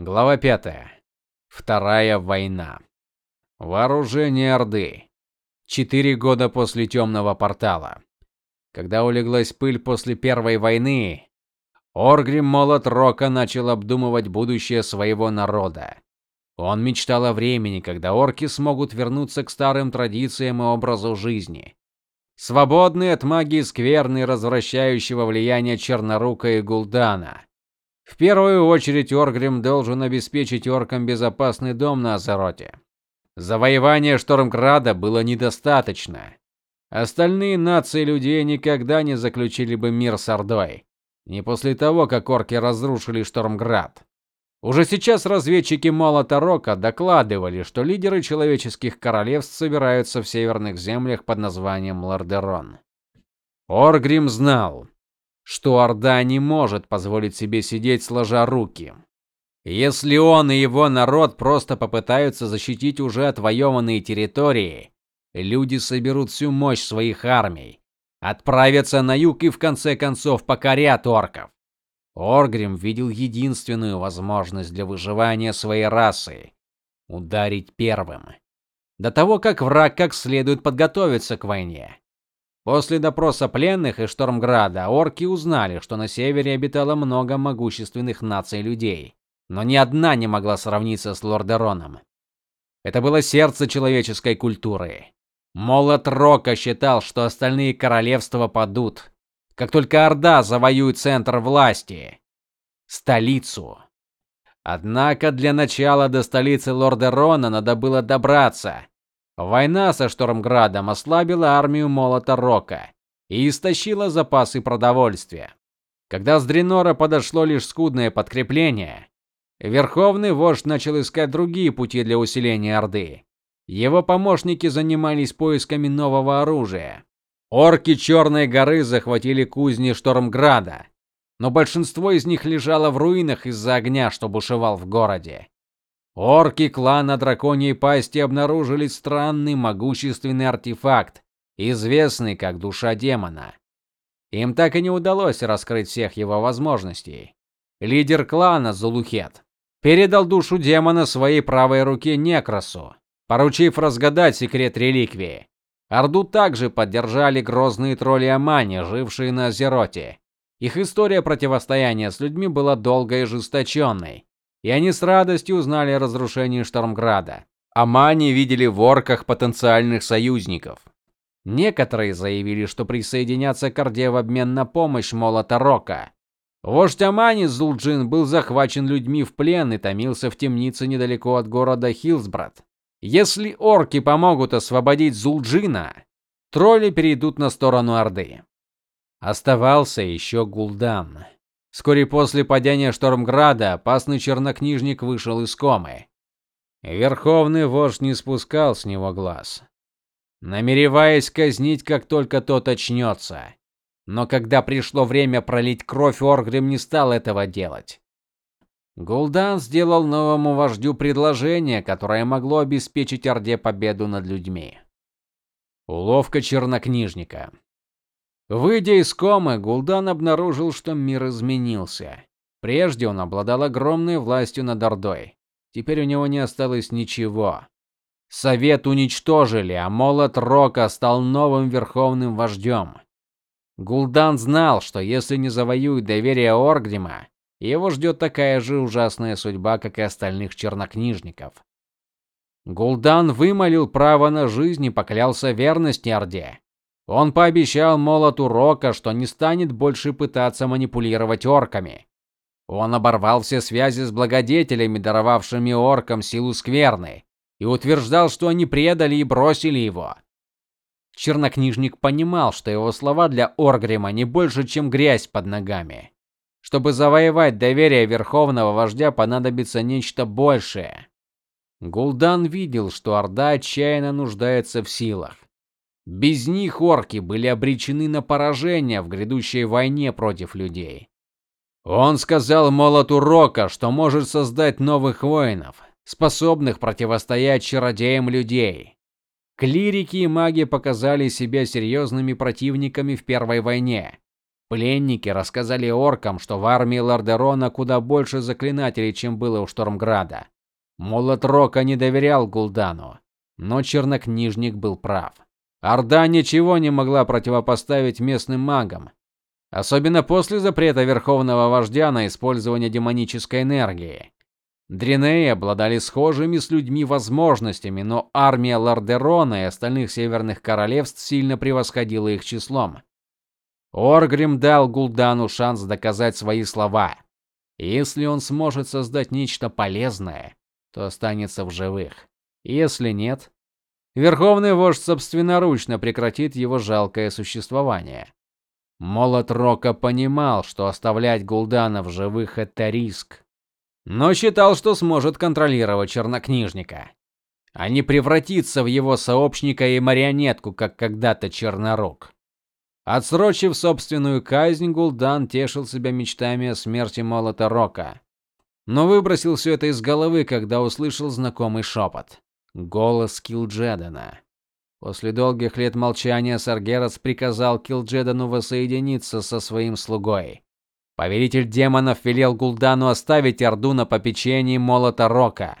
Глава 5. Вторая война. Вооружение Орды. Четыре года после Темного портала. Когда улеглась пыль после Первой войны, Оргрим Молот Рока начал обдумывать будущее своего народа. Он мечтал о времени, когда орки смогут вернуться к старым традициям и образу жизни. Свободные от магии скверны и развращающего влияния Чернорука и Гул'дана. В первую очередь Оргрим должен обеспечить оркам безопасный дом на Азероте. Завоевание Штормграда было недостаточно. Остальные нации людей никогда не заключили бы мир с Ордой, не после того, как орки разрушили Штормград. Уже сейчас разведчики Молота Рока докладывали, что лидеры человеческих королевств собираются в северных землях под названием Лордерон. Оргрим знал, что Орда не может позволить себе сидеть сложа руки. Если он и его народ просто попытаются защитить уже отвоеванные территории, люди соберут всю мощь своих армий, отправятся на юг и в конце концов покорят орков. Оргрим видел единственную возможность для выживания своей расы ударить первым, до того как враг как следует подготовится к войне. После допроса пленных из Штормграда орки узнали, что на севере обитало много могущественных наций людей, но ни одна не могла сравниться с Лордероном. Это было сердце человеческой культуры. Молот Рока считал, что остальные королевства падут, как только Орда завоюет центр власти столицу. Однако для начала до столицы Лордерона надо было добраться, Война со Штормградом ослабила армию Молота Рока и истощила запасы продовольствия. Когда с Дренора подошло лишь скудное подкрепление, верховный вождь начал искать другие пути для усиления орды. Его помощники занимались поисками нового оружия. Орки Черной горы захватили кузни Штормграда, но большинство из них лежало в руинах из-за огня, что бушевал в городе. Орки клана Драконьей Пасти обнаружили странный могущественный артефакт, известный как душа демона. Им так и не удалось раскрыть всех его возможностей. Лидер клана Зулухет передал душу демона своей правой руке Некросу, поручив разгадать секрет реликвии. Орду также поддержали грозные тролли Амани, жившие на Азероте. Их история противостояния с людьми была долгой и жесточенной и они с радостью узнали о разрушении Штормграда. Амани видели в орках потенциальных союзников. Некоторые заявили, что присоединятся к Орде в обмен на помощь Молота Рока. Вождь Амани Зулджин был захвачен людьми в плен и томился в темнице недалеко от города Хилсбрад. Если орки помогут освободить Зулджина, тролли перейдут на сторону Орды. Оставался еще Гул'дан. Вскоре после падения Штормграда опасный чернокнижник вышел из комы. Верховный вождь не спускал с него глаз, намереваясь казнить, как только тот очнется. Но когда пришло время пролить кровь, Оргрим не стал этого делать. Гул'дан сделал новому вождю предложение, которое могло обеспечить Орде победу над людьми. Уловка чернокнижника. Выйдя из комы, Гул'дан обнаружил, что мир изменился. Прежде он обладал огромной властью над Ордой. Теперь у него не осталось ничего. Совет уничтожили, а Молот Рока стал новым верховным вождем. Гул'дан знал, что если не завоюет доверие Оргрима, его ждет такая же ужасная судьба, как и остальных чернокнижников. Гул'дан вымолил право на жизнь и поклялся верности Орде. Он пообещал молоту Рока, что не станет больше пытаться манипулировать орками. Он оборвал все связи с благодетелями, даровавшими оркам силу скверны, и утверждал, что они предали и бросили его. Чернокнижник понимал, что его слова для Оргрима не больше, чем грязь под ногами. Чтобы завоевать доверие верховного вождя, понадобится нечто большее. Гул'дан видел, что Орда отчаянно нуждается в силах. Без них орки были обречены на поражение в грядущей войне против людей. Он сказал молоту Рока, что может создать новых воинов, способных противостоять чародеям людей. Клирики и маги показали себя серьезными противниками в первой войне. Пленники рассказали оркам, что в армии Лордерона куда больше заклинателей, чем было у Штормграда. Молот Рока не доверял Гулдану, но чернокнижник был прав. Орда ничего не могла противопоставить местным магам, особенно после запрета верховного вождя на использование демонической энергии. Дринеи обладали схожими с людьми возможностями, но армия Лордерона и остальных северных королевств сильно превосходила их числом. Оргрим дал Гулдану шанс доказать свои слова. Если он сможет создать нечто полезное, то останется в живых. Если нет, верховный вождь собственноручно прекратит его жалкое существование. Молот Рока понимал, что оставлять Гулдана в живых это риск, но считал, что сможет контролировать чернокнижника, а не превратиться в его сообщника и марионетку, как когда-то Чернорог. Отсрочив собственную казнь, Гул'дан тешил себя мечтами о смерти Молота Рока. Но выбросил все это из головы, когда услышал знакомый шепот. Голос Килджедана. После долгих лет молчания Саргерас приказал Килджедану воссоединиться со своим слугой. Повелитель демонов велел Гул'дану оставить Орду на попечении Молота Рока.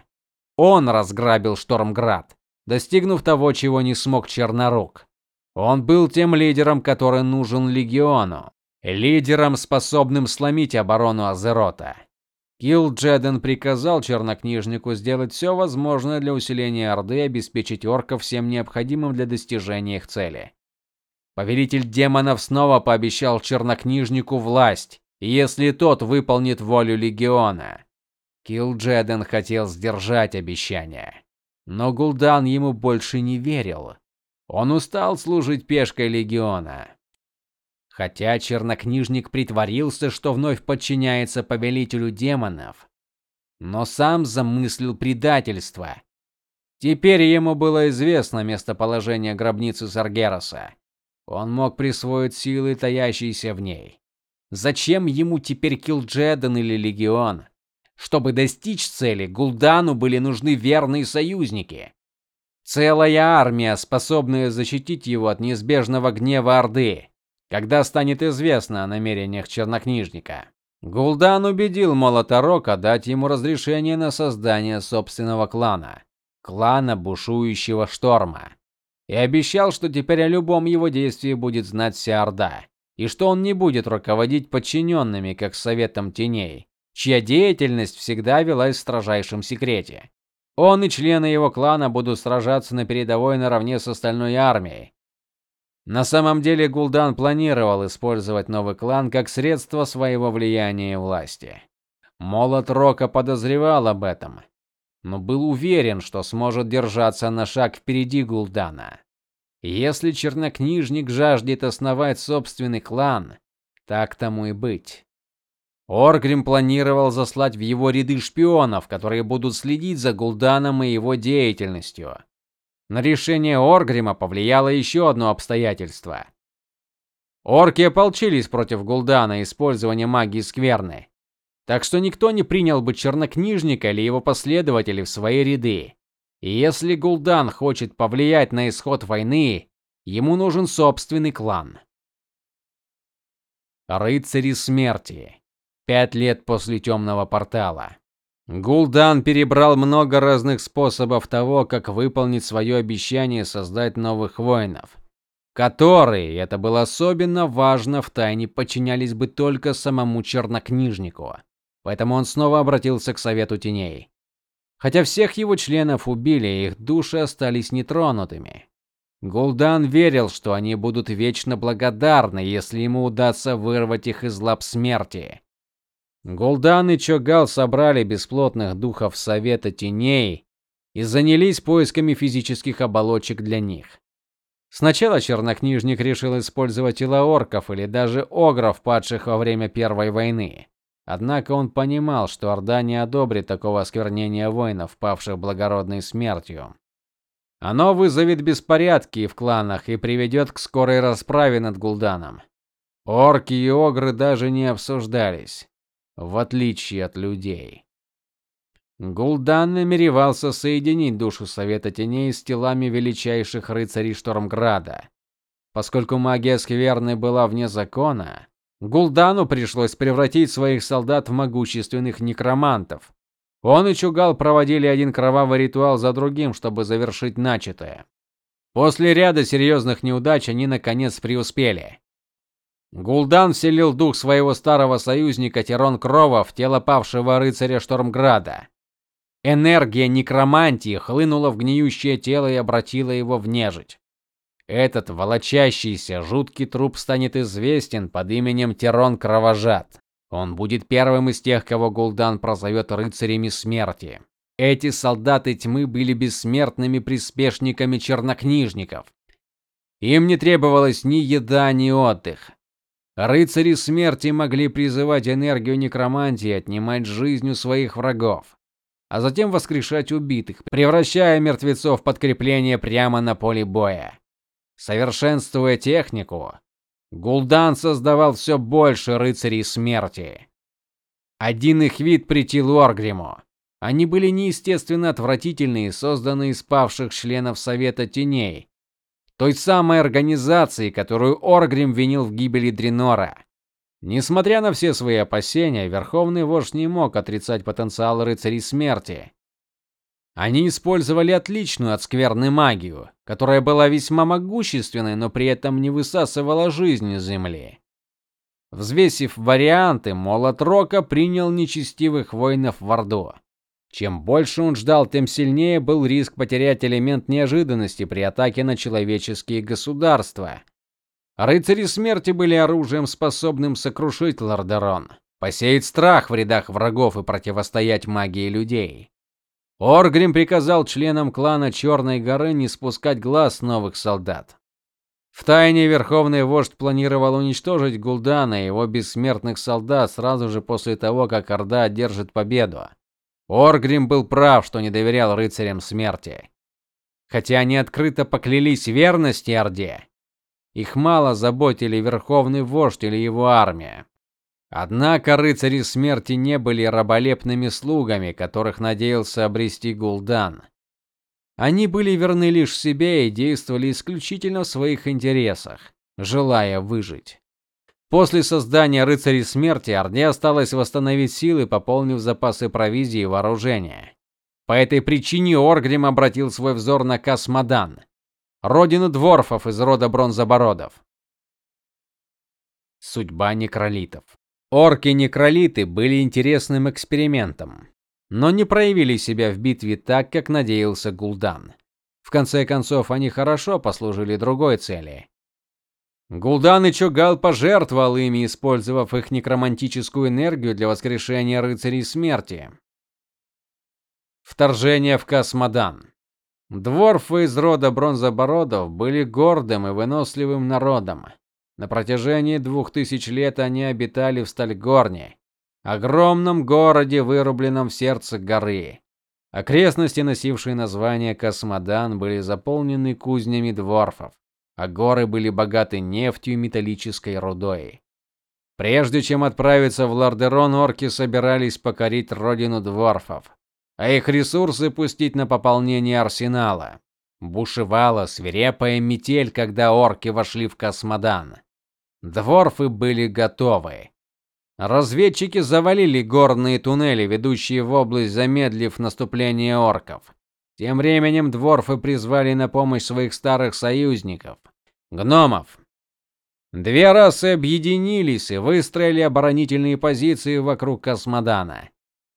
Он разграбил Штормград, достигнув того, чего не смог Чернорук. Он был тем лидером, который нужен легиону, лидером, способным сломить оборону Азерота. Килл Джеден приказал чернокнижнику сделать все возможное для усиления Орды и обеспечить орков всем необходимым для достижения их цели. Повелитель демонов снова пообещал чернокнижнику власть, если тот выполнит волю легиона. Килл Джеден хотел сдержать обещание, но Гул'дан ему больше не верил. Он устал служить пешкой легиона. Хотя чернокнижник притворился, что вновь подчиняется повелителю демонов, но сам замыслил предательство. Теперь ему было известно местоположение гробницы Саргераса. Он мог присвоить силы, таящиеся в ней. Зачем ему теперь Килджедан или легион? Чтобы достичь цели, Гул'дану были нужны верные союзники. Целая армия, способная защитить его от неизбежного гнева Орды, когда станет известно о намерениях чернокнижника. Гул'дан убедил Молоторока дать ему разрешение на создание собственного клана, клана бушующего шторма, и обещал, что теперь о любом его действии будет знать вся Орда, и что он не будет руководить подчиненными, как советом теней, чья деятельность всегда велась в строжайшем секрете. Он и члены его клана будут сражаться на передовой наравне с остальной армией. На самом деле Гул'дан планировал использовать новый клан как средство своего влияния и власти. Молот Рока подозревал об этом, но был уверен, что сможет держаться на шаг впереди Гул'дана. Если чернокнижник жаждет основать собственный клан, так тому и быть. Оргрим планировал заслать в его ряды шпионов, которые будут следить за Гул'даном и его деятельностью. На решение Оргрима повлияло еще одно обстоятельство. Орки ополчились против Гул'дана использования магии скверны. Так что никто не принял бы чернокнижника или его последователей в свои ряды. И если Гул'дан хочет повлиять на исход войны, ему нужен собственный клан. Рыцари смерти. Пять лет после темного портала. Гул'дан перебрал много разных способов того, как выполнить свое обещание создать новых воинов, которые, это было особенно важно, в тайне подчинялись бы только самому чернокнижнику. Поэтому он снова обратился к Совету Теней. Хотя всех его членов убили, их души остались нетронутыми. Гул'дан верил, что они будут вечно благодарны, если ему удастся вырвать их из лап смерти. Гул'дан и Чогал собрали бесплотных духов Совета Теней и занялись поисками физических оболочек для них. Сначала чернокнижник решил использовать тела орков или даже огров, падших во время Первой войны. Однако он понимал, что Орда не одобрит такого осквернения воинов, павших благородной смертью. Оно вызовет беспорядки в кланах и приведет к скорой расправе над Гул'даном. Орки и огры даже не обсуждались в отличие от людей. Гул'дан намеревался соединить душу Совета Теней с телами величайших рыцарей Штормграда. Поскольку магия скверны была вне закона, Гулдану пришлось превратить своих солдат в могущественных некромантов. Он и Чугал проводили один кровавый ритуал за другим, чтобы завершить начатое. После ряда серьезных неудач они наконец преуспели. Гулдан вселил дух своего старого союзника Тирон Крова в тело павшего рыцаря Штормграда. Энергия некромантии хлынула в гниющее тело и обратила его в нежить. Этот волочащийся, жуткий труп станет известен под именем Терон Кровожад. Он будет первым из тех, кого Гул'дан прозовет рыцарями смерти. Эти солдаты тьмы были бессмертными приспешниками чернокнижников. Им не требовалось ни еда, ни отдых. Рыцари смерти могли призывать энергию некромантии, отнимать жизнь у своих врагов, а затем воскрешать убитых, превращая мертвецов в подкрепление прямо на поле боя. Совершенствуя технику, Гул'дан создавал все больше рыцарей смерти. Один их вид претил Оргриму. Они были неестественно отвратительные, созданные из павших членов Совета Теней, той самой организации, которую Оргрим винил в гибели Дренора. Несмотря на все свои опасения, Верховный Вождь не мог отрицать потенциал рыцарей смерти. Они использовали отличную от скверны магию, которая была весьма могущественной, но при этом не высасывала жизнь из земли. Взвесив варианты, Молот Рока принял нечестивых воинов в Орду. Чем больше он ждал, тем сильнее был риск потерять элемент неожиданности при атаке на человеческие государства. Рыцари смерти были оружием, способным сокрушить Лордерон, посеять страх в рядах врагов и противостоять магии людей. Оргрим приказал членам клана Черной горы не спускать глаз новых солдат. В тайне верховный вождь планировал уничтожить Гул'дана и его бессмертных солдат сразу же после того, как Орда одержит победу. Оргрим был прав, что не доверял рыцарям смерти. Хотя они открыто поклялись верности Орде, их мало заботили верховный вождь или его армия. Однако рыцари смерти не были раболепными слугами, которых надеялся обрести Гул'дан. Они были верны лишь себе и действовали исключительно в своих интересах, желая выжить. После создания рыцарей смерти Орде осталось восстановить силы, пополнив запасы провизии и вооружения. По этой причине Оргрим обратил свой взор на Касмодан, родину дворфов из рода бронзобородов. Судьба некролитов. Орки-некролиты были интересным экспериментом, но не проявили себя в битве так, как надеялся Гул'дан. В конце концов, они хорошо послужили другой цели. Гул'дан и Чогал пожертвовал ими, использовав их некромантическую энергию для воскрешения рыцарей смерти. Вторжение в Каз Модан. Дворфы из рода бронзобородов были гордым и выносливым народом. На протяжении двух тысяч лет они обитали в Стальгорне, огромном городе, вырубленном в сердце горы. Окрестности, носившие название Каз Модан, были заполнены кузнями дворфов, а горы были богаты нефтью и металлической рудой. Прежде чем отправиться в Лордерон, орки собирались покорить родину дворфов, а их ресурсы пустить на пополнение арсенала. Бушевала свирепая метель, когда орки вошли в Каз Модан. Дворфы были готовы. Разведчики завалили горные туннели, ведущие в область, замедлив наступление орков. Тем временем дворфы призвали на помощь своих старых союзников гномов. Две расы объединились и выстроили оборонительные позиции вокруг Каз Модана.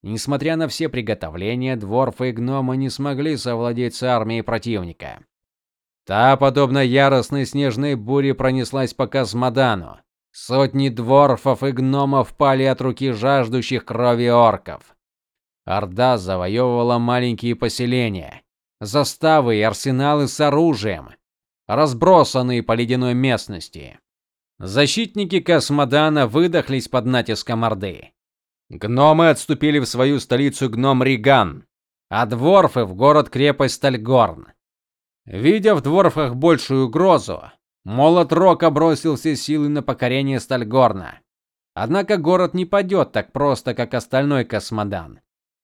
Несмотря на все приготовления, дворфы и гномы не смогли совладеть с армией противника. Та, подобно яростной снежной буре, пронеслась по Космодану. Сотни дворфов и гномов пали от руки жаждущих крови орков. Орда завоевывала маленькие поселения, заставы и арсеналы с оружием, разбросанные по ледяной местности. Защитники Космодана выдохлись под натиском Орды. Гномы отступили в свою столицу Гномреган, а дворфы в город-крепость Стальгорн. Видя в дворфах большую угрозу, Молот Рока бросил все силы на покорение Стальгорна. Однако город не падет так просто, как остальной Каз Модан.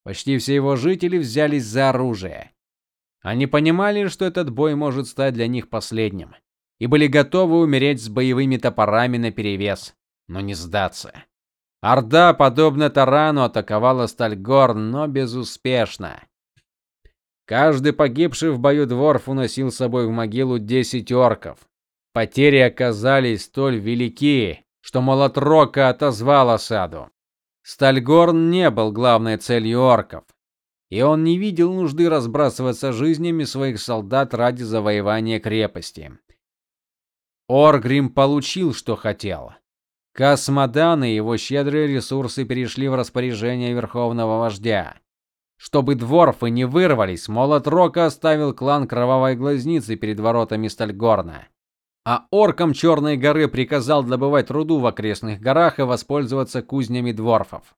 Почти все его жители взялись за оружие. Они понимали, что этот бой может стать для них последним, и были готовы умереть с боевыми топорами наперевес, но не сдаться. Орда, подобно тарану, атаковала Стальгорн, но безуспешно. Каждый погибший в бою дворф уносил с собой в могилу 10 орков. Потери оказались столь велики, что Молотрока отозвал осаду. Стальгорн не был главной целью орков, и он не видел нужды разбрасываться жизнями своих солдат ради завоевания крепости. Оргрим получил, что хотел. Каз Модан и его щедрые ресурсы перешли в распоряжение верховного вождя. Чтобы дворфы не вырвались, Молот Рока оставил клан Кровавой Глазницы перед воротами Стальгорна. А оркам Черной горы приказал добывать руду в окрестных горах и воспользоваться кузнями дворфов.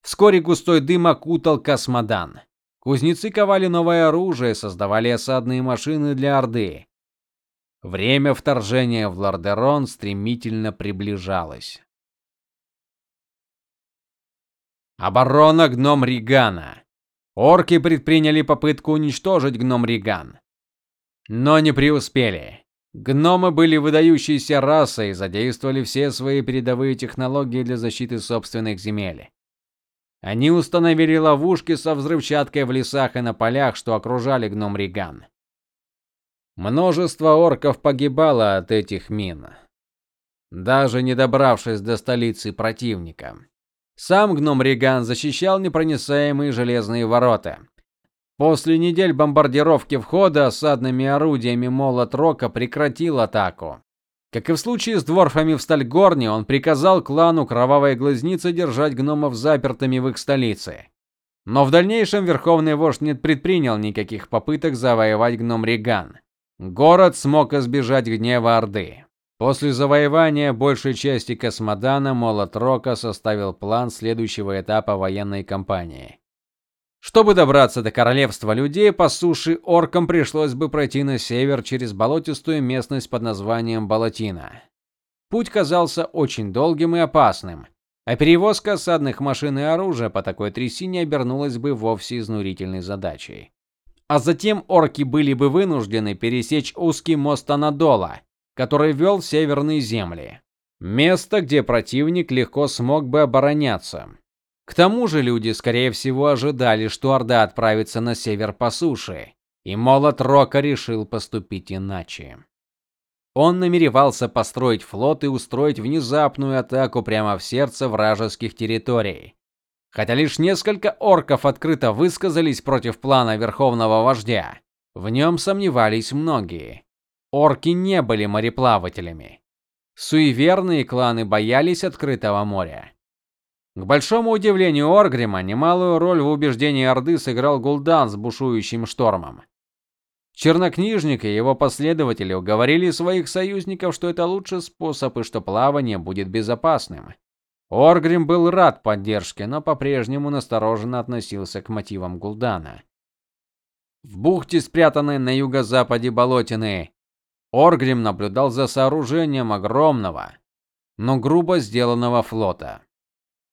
Вскоре густой дым окутал Каз Модан. Кузнецы ковали новое оружие, создавали осадные машины для Орды. Время вторжения в Лордерон стремительно приближалось. Оборона гном Ригана. Орки предприняли попытку уничтожить гном Риган, но не преуспели. Гномы были выдающейся расой и задействовали все свои передовые технологии для защиты собственных земель. Они установили ловушки со взрывчаткой в лесах и на полях, что окружали гном Риган. Множество орков погибало от этих мин, даже не добравшись до столицы противника. Сам гном Риган защищал непроницаемые железные ворота. После недель бомбардировки входа осадными орудиями Молот Рока прекратил атаку. Как и в случае с дворфами в Стальгорне, он приказал клану Кровавой Глазницы держать гномов запертыми в их столице. Но в дальнейшем верховный вождь не предпринял никаких попыток завоевать гном Риган. Город смог избежать гнева Орды. После завоевания большей части Космодана Молот Рока составил план следующего этапа военной кампании. Чтобы добраться до королевства людей по суше, оркам пришлось бы пройти на север через болотистую местность под названием Болотина. Путь казался очень долгим и опасным, а перевозка осадных машин и оружия по такой трясине обернулась бы вовсе изнурительной задачей. А затем орки были бы вынуждены пересечь узкий мост Анадола, который вел в северные земли. Место, где противник легко смог бы обороняться. К тому же люди, скорее всего, ожидали, что Орда отправится на север по суше, и Молот Рока решил поступить иначе. Он намеревался построить флот и устроить внезапную атаку прямо в сердце вражеских территорий. Хотя лишь несколько орков открыто высказались против плана верховного вождя, в нем сомневались многие. Орки не были мореплавателями. Суеверные кланы боялись открытого моря. К большому удивлению Оргрима, немалую роль в убеждении Орды сыграл Гул'дан с бушующим штормом. Чернокнижник и его последователи уговорили своих союзников, что это лучший способ и что плавание будет безопасным. Оргрим был рад поддержке, но по-прежнему настороженно относился к мотивам Гул'дана. В бухте, спрятанной на юго-западе болотины, Оргрим наблюдал за сооружением огромного, но грубо сделанного флота.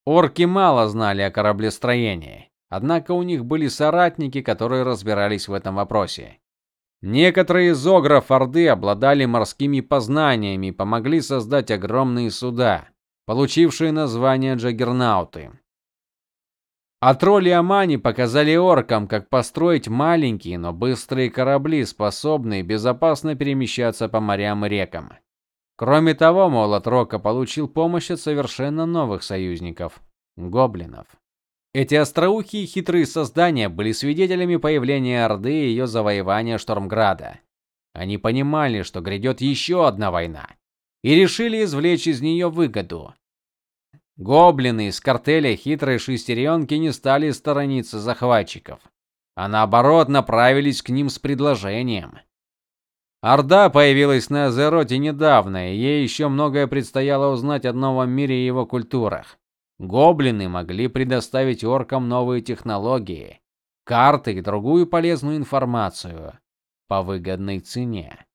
Орки мало знали о кораблестроении, однако у них были соратники, которые разбирались в этом вопросе. Некоторые из огров Орды обладали морскими познаниями и помогли создать огромные суда, получившие название джаггернауты. А тролли Амани показали оркам, как построить маленькие, но быстрые корабли, способные безопасно перемещаться по морям и рекам. Кроме того, Молот Рока получил помощь от совершенно новых союзников гоблинов. Эти остроухие хитрые создания были свидетелями появления Орды и ее завоевания Штормграда. Они понимали, что грядет еще одна война, и решили извлечь из нее выгоду. Гоблины из картеля хитрой шестеренки не стали сторониться захватчиков, а наоборот направились к ним с предложением. Орда появилась на Азероте недавно, и ей еще многое предстояло узнать о новом мире и его культурах. Гоблины могли предоставить оркам новые технологии, карты и другую полезную информацию по выгодной цене.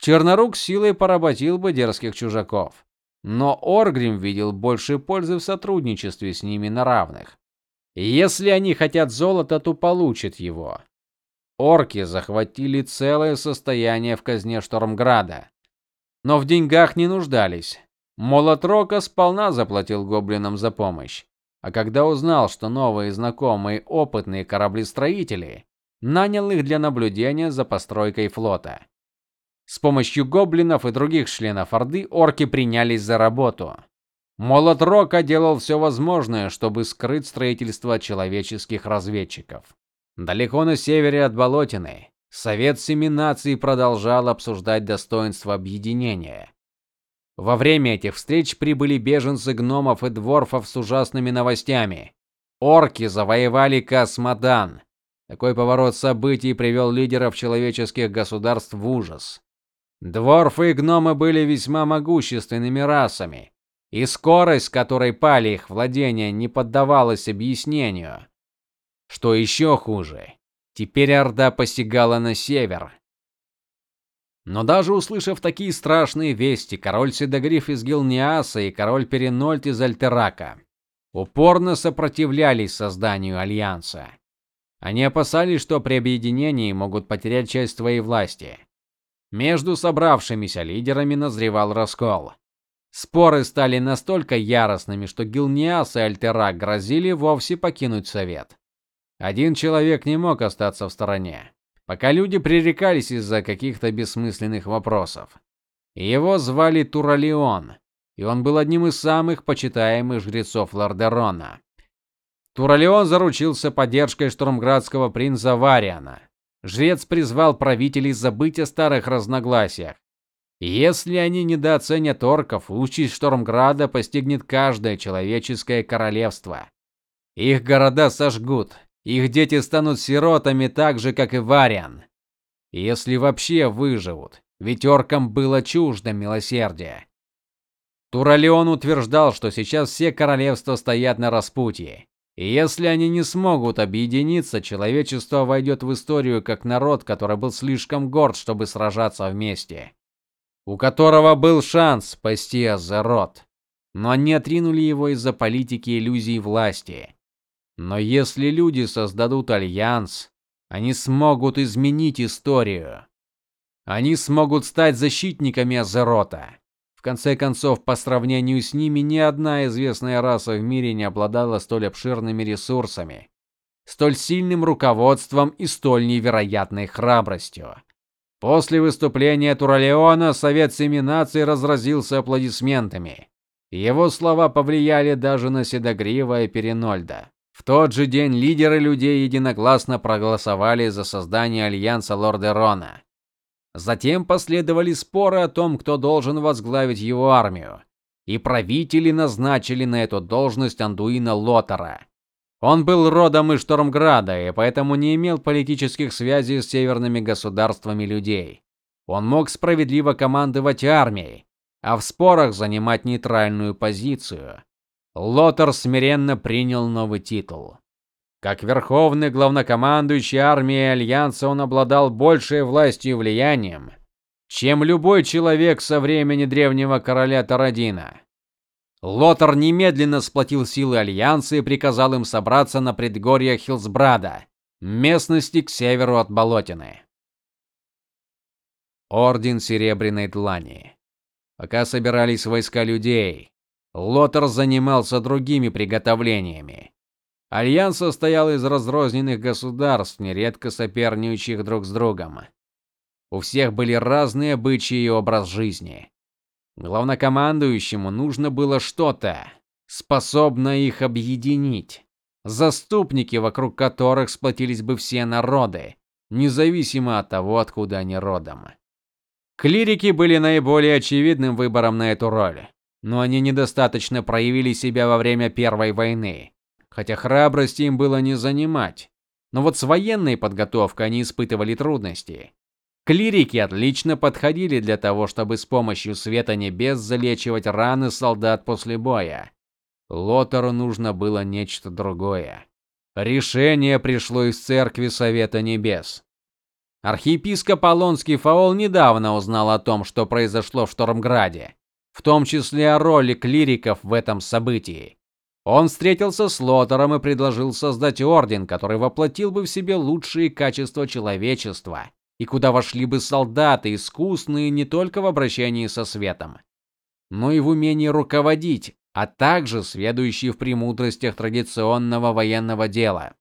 Чернорук силой поработил бы дерзких чужаков. Но Оргрим видел больше пользы в сотрудничестве с ними на равных. Если они хотят золота, то получат его. Орки захватили целое состояние в казне Штормграда, но в деньгах не нуждались. Молот Рока сполна заплатил гоблинам за помощь. А когда узнал, что новые знакомые опытные кораблестроители, нанял их для наблюдения за постройкой флота. С помощью гоблинов и других членов Орды орки принялись за работу. Молот Рока делал все возможное, чтобы скрыть строительство человеческих разведчиков. Далеко на севере от Болотины Совет Семи Наций продолжал обсуждать достоинства объединения. Во время этих встреч прибыли беженцы гномов и дворфов с ужасными новостями. Орки завоевали Космодан. Такой поворот событий привел лидеров человеческих государств в ужас. Дворфы и гномы были весьма могущественными расами, и скорость, с которой пали их владения, не поддавалась объяснению. Что еще хуже, теперь орда посягала на север, но даже услышав такие страшные вести, король Седогриф из Гилниаса и король Перенольт из Альтерака упорно сопротивлялись созданию альянса. Они опасались, что при объединении могут потерять часть своей власти. Между собравшимися лидерами назревал раскол. Споры стали настолько яростными, что Гилниас и Альтерак грозили вовсе покинуть совет. Один человек не мог остаться в стороне пока люди пререкались из-за каких-то бессмысленных вопросов. Его звали Туралион, и он был одним из самых почитаемых жрецов Лордерона. Туралион заручился поддержкой штурмградского принца Вариана. Жрец призвал правителей забыть о старых разногласиях. Если они недооценят орков, участь Штормграда постигнет каждое человеческое королевство. Их города сожгут, их дети станут сиротами так же, как и Вариан. Если вообще выживут, ведь оркам было чуждо милосердие. Туралион утверждал, что сейчас все королевства стоят на распутье. И если они не смогут объединиться, человечество войдет в историю как народ, который был слишком горд, чтобы сражаться вместе, у которого был шанс спасти Азерот, но они отринули его из-за политики иллюзий власти. Но если люди создадут альянс, они смогут изменить историю. Они смогут стать защитниками Азерота. В конце концов, по сравнению с ними ни одна известная раса в мире не обладала столь обширными ресурсами, столь сильным руководством и столь невероятной храбростью. После выступления Туралеона Совет Семи Наций разразился аплодисментами. Его слова повлияли даже на Седогрива и Перенольда. В тот же день лидеры людей единогласно проголосовали за создание альянса Лордерона. Затем последовали споры о том, кто должен возглавить его армию, и правители назначили на эту должность Андуина Лотара. Он был родом из Штормграда и поэтому не имел политических связей с северными государствами людей. Он мог справедливо командовать армией, а в спорах занимать нейтральную позицию. Лотар смиренно принял новый титул. Как верховный главнокомандующий армией альянса он обладал большей властью и влиянием, чем любой человек со времени древнего короля Торадина. Лотар немедленно сплотил силы альянса и приказал им собраться на предгорьях Хилсбрада, местности к северу от Болотины. Орден Серебряной Длани. Пока собирались войска людей, Лотар занимался другими приготовлениями. Альянс состоял из разрозненных государств, нередко соперничающих друг с другом. У всех были разные обычаи и образ жизни. Главнокомандующему нужно было что-то, способное их объединить. Заступники, вокруг которых сплотились бы все народы, независимо от того, откуда они родом. Клирики были наиболее очевидным выбором на эту роль но они недостаточно проявили себя во время Первой войны, хотя храбрости им было не занимать. Но вот с военной подготовкой они испытывали трудности. Клирики отлично подходили для того, чтобы с помощью света небес залечивать раны солдат после боя. Лотару нужно было нечто другое. Решение пришло из церкви Совета Небес. Архиепископ Полонский Фаол недавно узнал о том, что произошло в Штормграде в том числе о роли клириков в этом событии. Он встретился с Лотером и предложил создать орден, который воплотил бы в себе лучшие качества человечества и куда вошли бы солдаты, искусные не только в обращении со светом, но и в умении руководить, а также сведущий в премудростях традиционного военного дела.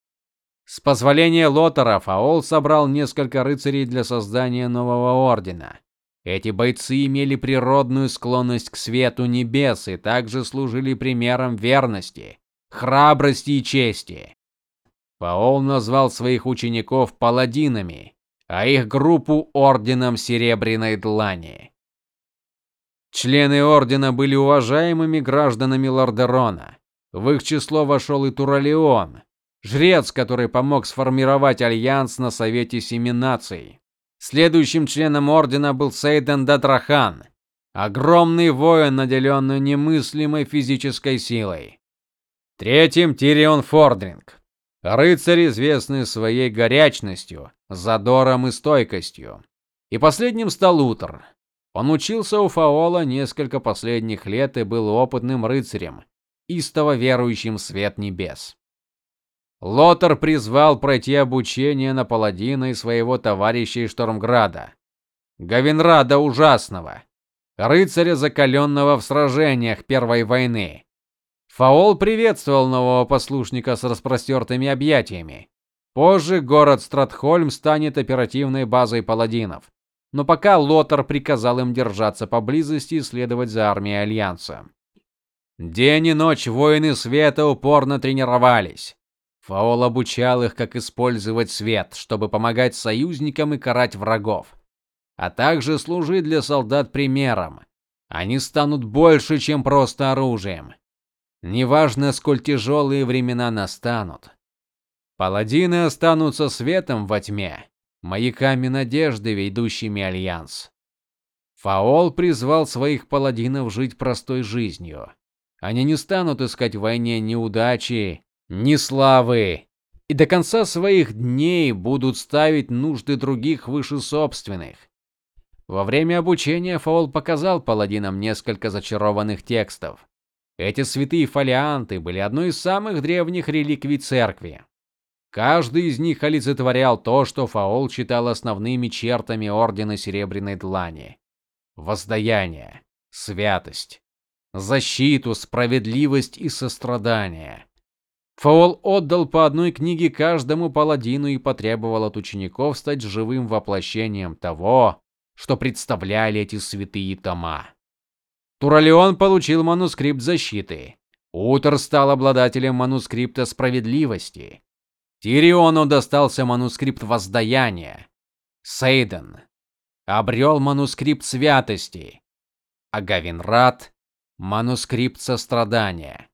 С позволения Лотера Фаол собрал несколько рыцарей для создания нового ордена. Эти бойцы имели природную склонность к свету небес и также служили примером верности, храбрости и чести. Фаол назвал своих учеников паладинами, а их группу орденом Серебряной длани. Члены ордена были уважаемыми гражданами Лордерона. В их число вошел и Туралион, жрец, который помог сформировать альянс на совете семи наций. Следующим членом ордена был Сейден Датрахан, огромный воин, наделенный немыслимой физической силой. Третьим Тирион Фордринг, рыцарь, известный своей горячностью, задором и стойкостью. И последним стал Утр, он учился у Фаола несколько последних лет и был опытным рыцарем, истово верующим в свет небес. Лотар призвал пройти обучение на паладина и своего товарища из Штормграда, Гавенрада ужасного, рыцаря закаленного в сражениях Первой войны. Фаол приветствовал нового послушника с распростертыми объятиями. Позже город Стратхольм станет оперативной базой паладинов но пока Лотар приказал им держаться поблизости и следовать за армией альянса. День и ночь воины света упорно тренировались. Фаол обучал их, как использовать свет, чтобы помогать союзникам и карать врагов, а также служить для солдат примером. Они станут больше, чем просто оружием. Неважно, сколь тяжелые времена настанут. Паладины останутся светом во тьме, маяками надежды, ведущими альянс. Фаол призвал своих паладинов жить простой жизнью. Они не станут искать в войне неудачи, ни славы, и до конца своих дней будут ставить нужды других выше собственных. Во время обучения Фаол показал паладинам несколько зачарованных текстов. Эти святые фолианты были одной из самых древних реликвий церкви. Каждый из них олицетворял то, что Фаол считал основными чертами ордена Серебряной Длани: воздаяние, святость, защиту, справедливость и сострадание. Фаол отдал по одной книге каждому паладину и потребовал от учеников стать живым воплощением того, что представляли эти святые тома. Туралион получил манускрипт защиты. Утер стал обладателем манускрипта справедливости. Тириону достался манускрипт воздаяния. Сейден обрел манускрипт святости, а Гавинрад манускрипт сострадания.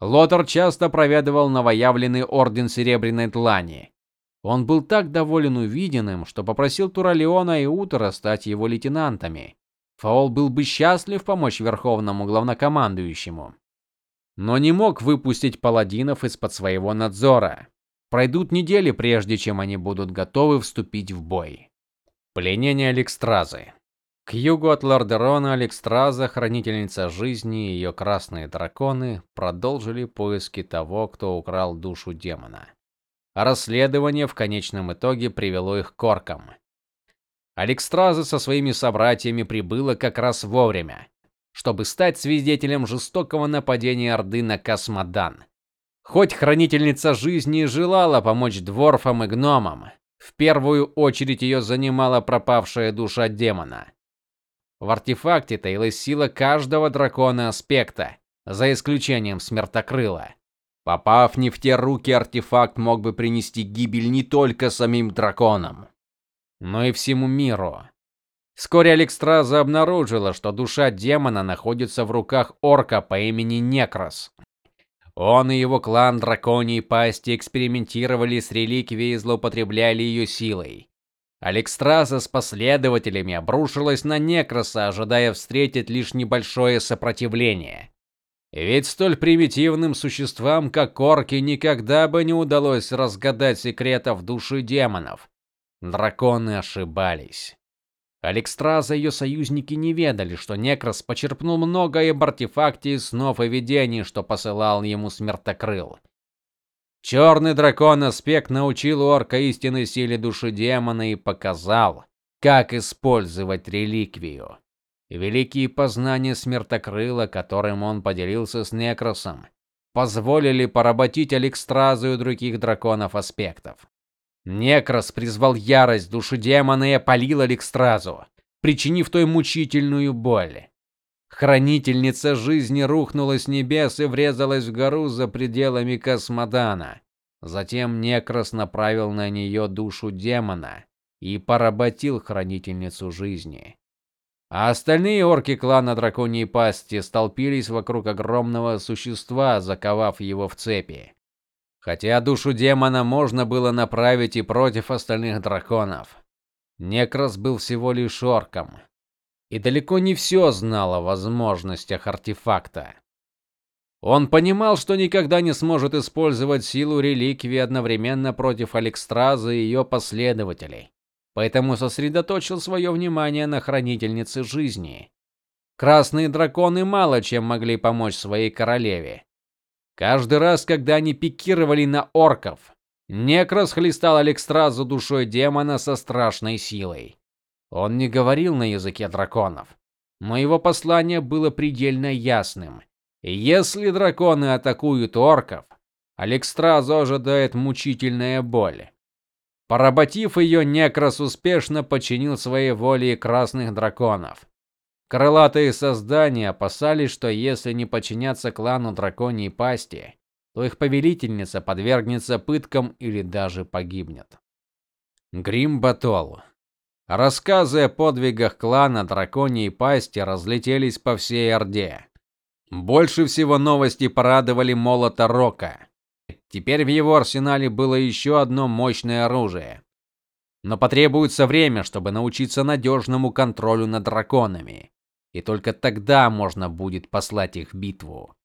Лотар часто проведывал новоявленный орден Серебряной Длани. Он был так доволен увиденным, что попросил Туралиона и Утора стать его лейтенантами. Фаол был бы счастлив помочь верховному главнокомандующему, но не мог выпустить паладинов из-под своего надзора. Пройдут недели, прежде чем они будут готовы вступить в бой. Пленение Алекстразы. К югу от Лордерона Алекстраза, хранительница жизни и ее красные драконы продолжили поиски того, кто украл душу демона. Расследование в конечном итоге привело их к оркам. Алекстраза со своими собратьями прибыла как раз вовремя, чтобы стать свидетелем жестокого нападения Орды на Космодан. Хоть хранительница жизни желала помочь дворфам и гномам, в первую очередь ее занимала пропавшая душа демона. В артефакте таилась сила каждого дракона аспекта, за исключением смертокрыла. Попав не в те руки, артефакт мог бы принести гибель не только самим драконам, но и всему миру. Вскоре Алекстраза обнаружила, что душа демона находится в руках орка по имени Некрос. Он и его клан Драконьей Пасти экспериментировали с реликвией и злоупотребляли ее силой. Алекстраза с последователями обрушилась на Некроса, ожидая встретить лишь небольшое сопротивление. Ведь столь примитивным существам, как орки, никогда бы не удалось разгадать секретов души демонов. Драконы ошибались. Алекстраза и ее союзники не ведали, что Некрос почерпнул многое об артефакте снов и видений, что посылал ему Смертокрыл. Черный дракон Аспект научил орка истинной силе души демона и показал, как использовать реликвию. Великие познания смертокрыла, которым он поделился с Некросом, позволили поработить Алекстразу и других драконов аспектов. Некрос призвал ярость души демона и опалил Алекстразу, причинив той мучительную боль. Хранительница жизни рухнула с небес и врезалась в гору за пределами Космодана. Затем Некрос направил на нее душу демона и поработил хранительницу жизни. А остальные орки клана Драконьей Пасти столпились вокруг огромного существа, заковав его в цепи. Хотя душу демона можно было направить и против остальных драконов. Некрос был всего лишь орком и далеко не все знал о возможностях артефакта. Он понимал, что никогда не сможет использовать силу реликвии одновременно против Алекстраза и ее последователей поэтому сосредоточил свое внимание на хранительнице жизни. Красные драконы мало чем могли помочь своей королеве. Каждый раз, когда они пикировали на орков, Некрос хлестал Алекстразу душой демона со страшной силой. Он не говорил на языке драконов, но его послание было предельно ясным. Если драконы атакуют орков, Алекстразу ожидает мучительная боль. Поработив ее, Некрос успешно подчинил своей воле красных драконов. Крылатые создания опасались, что если не подчиняться клану драконьей пасти, то их повелительница подвергнется пыткам или даже погибнет. Грим Батол. Рассказы о подвигах клана драконьей пасти разлетелись по всей Орде. Больше всего новости порадовали молота Рока. Теперь в его арсенале было еще одно мощное оружие. Но потребуется время, чтобы научиться надежному контролю над драконами, и только тогда можно будет послать их в битву.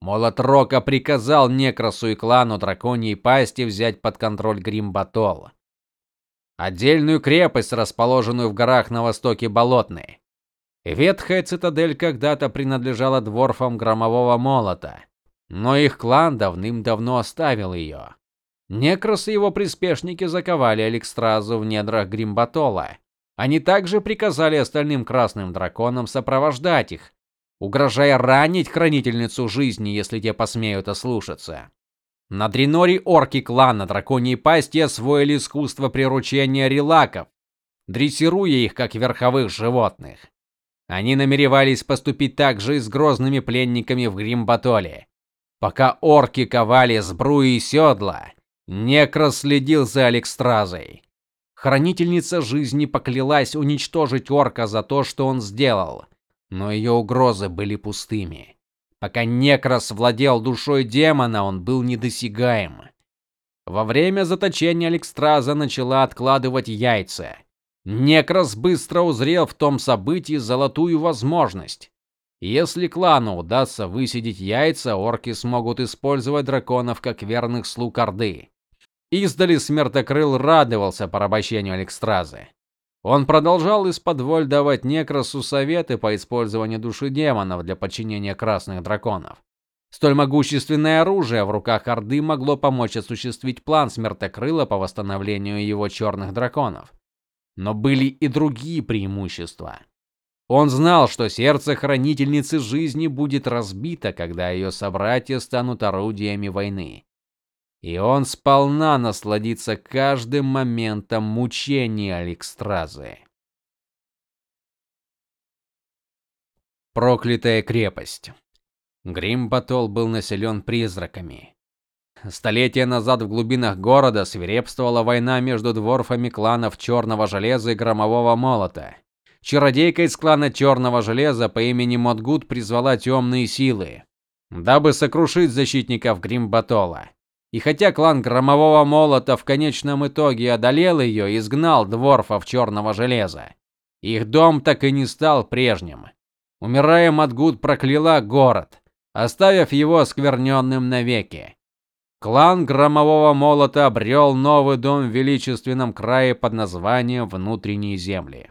Молот Рока приказал Некросу и клану Драконьей Пасти взять под контроль Гримбатол. Отдельную крепость, расположенную в горах на востоке Болотной. Ветхая цитадель когда-то принадлежала дворфам Громового Молота, но их клан давным-давно оставил ее. Некрос и его приспешники заковали Алекстразу в недрах Гримбатола. Они также приказали остальным красным драконам сопровождать их, угрожая ранить хранительницу жизни, если те посмеют ослушаться. На Дреноре орки клана Драконьей Пасти освоили искусство приручения релаков, дрессируя их как верховых животных. Они намеревались поступить так же и с грозными пленниками в Гримбатоле. Пока орки ковали сбруи и седла, Некрос следил за Алекстразой. Хранительница жизни поклялась уничтожить орка за то, что он сделал, но ее угрозы были пустыми. Пока Некрос владел душой демона, он был недосягаем. Во время заточения Алекстраза начала откладывать яйца. Некрос быстро узрел в том событии золотую возможность. Если клану удастся высидеть яйца, орки смогут использовать драконов как верных слуг Орды. Издали Смертокрыл радовался порабощению Алекстразы. Он продолжал из-под давать Некросу советы по использованию души демонов для подчинения красных драконов. Столь могущественное оружие в руках Орды могло помочь осуществить план Смертокрыла по восстановлению его черных драконов. Но были и другие преимущества. Он знал, что сердце хранительницы жизни будет разбито, когда ее собратья станут орудиями войны. И он сполна насладится каждым моментом мучений Алекстразы. Проклятая крепость. Гримбатол был населен призраками. Столетия назад в глубинах города свирепствовала война между дворфами кланов Черного железа и Громового молота. Чародейка из клана Черного железа по имени Модгут призвала темные силы, дабы сокрушить защитников Гримбатола. И хотя клан Громового молота в конечном итоге одолел ее и изгнал дворфов Черного железа, их дом так и не стал прежним. Умирая, Модгут прокляла город, оставив его оскверненным навеки. Клан Громового молота обрел новый дом в величественном крае под названием Внутренние земли.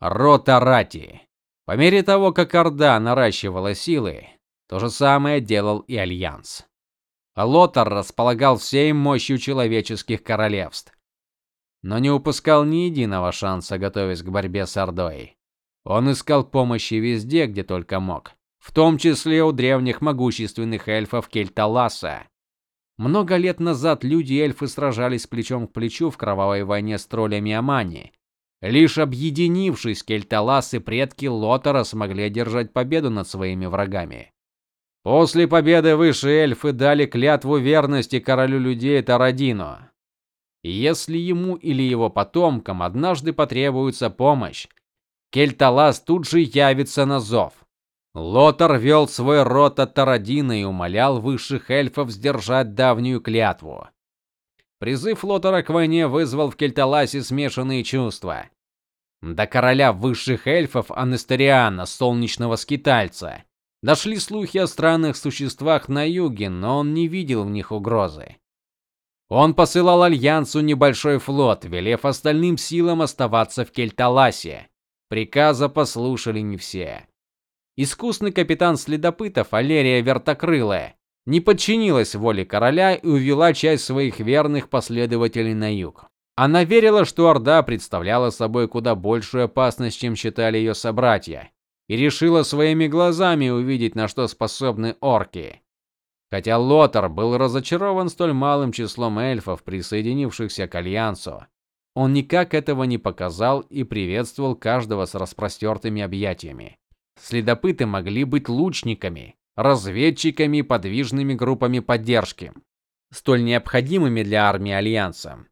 Ротарати. По мере того, как Орда наращивала силы, то же самое делал и Альянс. Лотар располагал всей мощью человеческих королевств, но не упускал ни единого шанса, готовясь к борьбе с Ордой. Он искал помощи везде, где только мог, в том числе у древних могущественных эльфов Кель'Таласа. Много лет назад люди и эльфы сражались плечом к плечу в кровавой войне с троллями Амани. Лишь объединившись, Кельталас и предки Лотара смогли одержать победу над своими врагами. После победы высшие эльфы дали клятву верности королю людей Тарадину. если ему или его потомкам однажды потребуется помощь, Кельталас тут же явится на зов. Лотар вел свой род от Тарадина и умолял высших эльфов сдержать давнюю клятву. Призыв Лотара к войне вызвал в Кельталасе смешанные чувства. До короля высших эльфов Анестериана, солнечного скитальца, дошли слухи о странных существах на юге, но он не видел в них угрозы. Он посылал альянсу небольшой флот, велев остальным силам оставаться в Кельталасе. Приказа послушали не все. Искусный капитан следопытов Алерия Вертокрылая не подчинилась воле короля и увела часть своих верных последователей на юг. Она верила, что Орда представляла собой куда большую опасность, чем считали ее собратья, и решила своими глазами увидеть, на что способны орки. Хотя Лотар был разочарован столь малым числом эльфов, присоединившихся к альянсу, он никак этого не показал и приветствовал каждого с распростертыми объятиями. Следопыты могли быть лучниками, разведчиками, подвижными группами поддержки, столь необходимыми для армии альянса.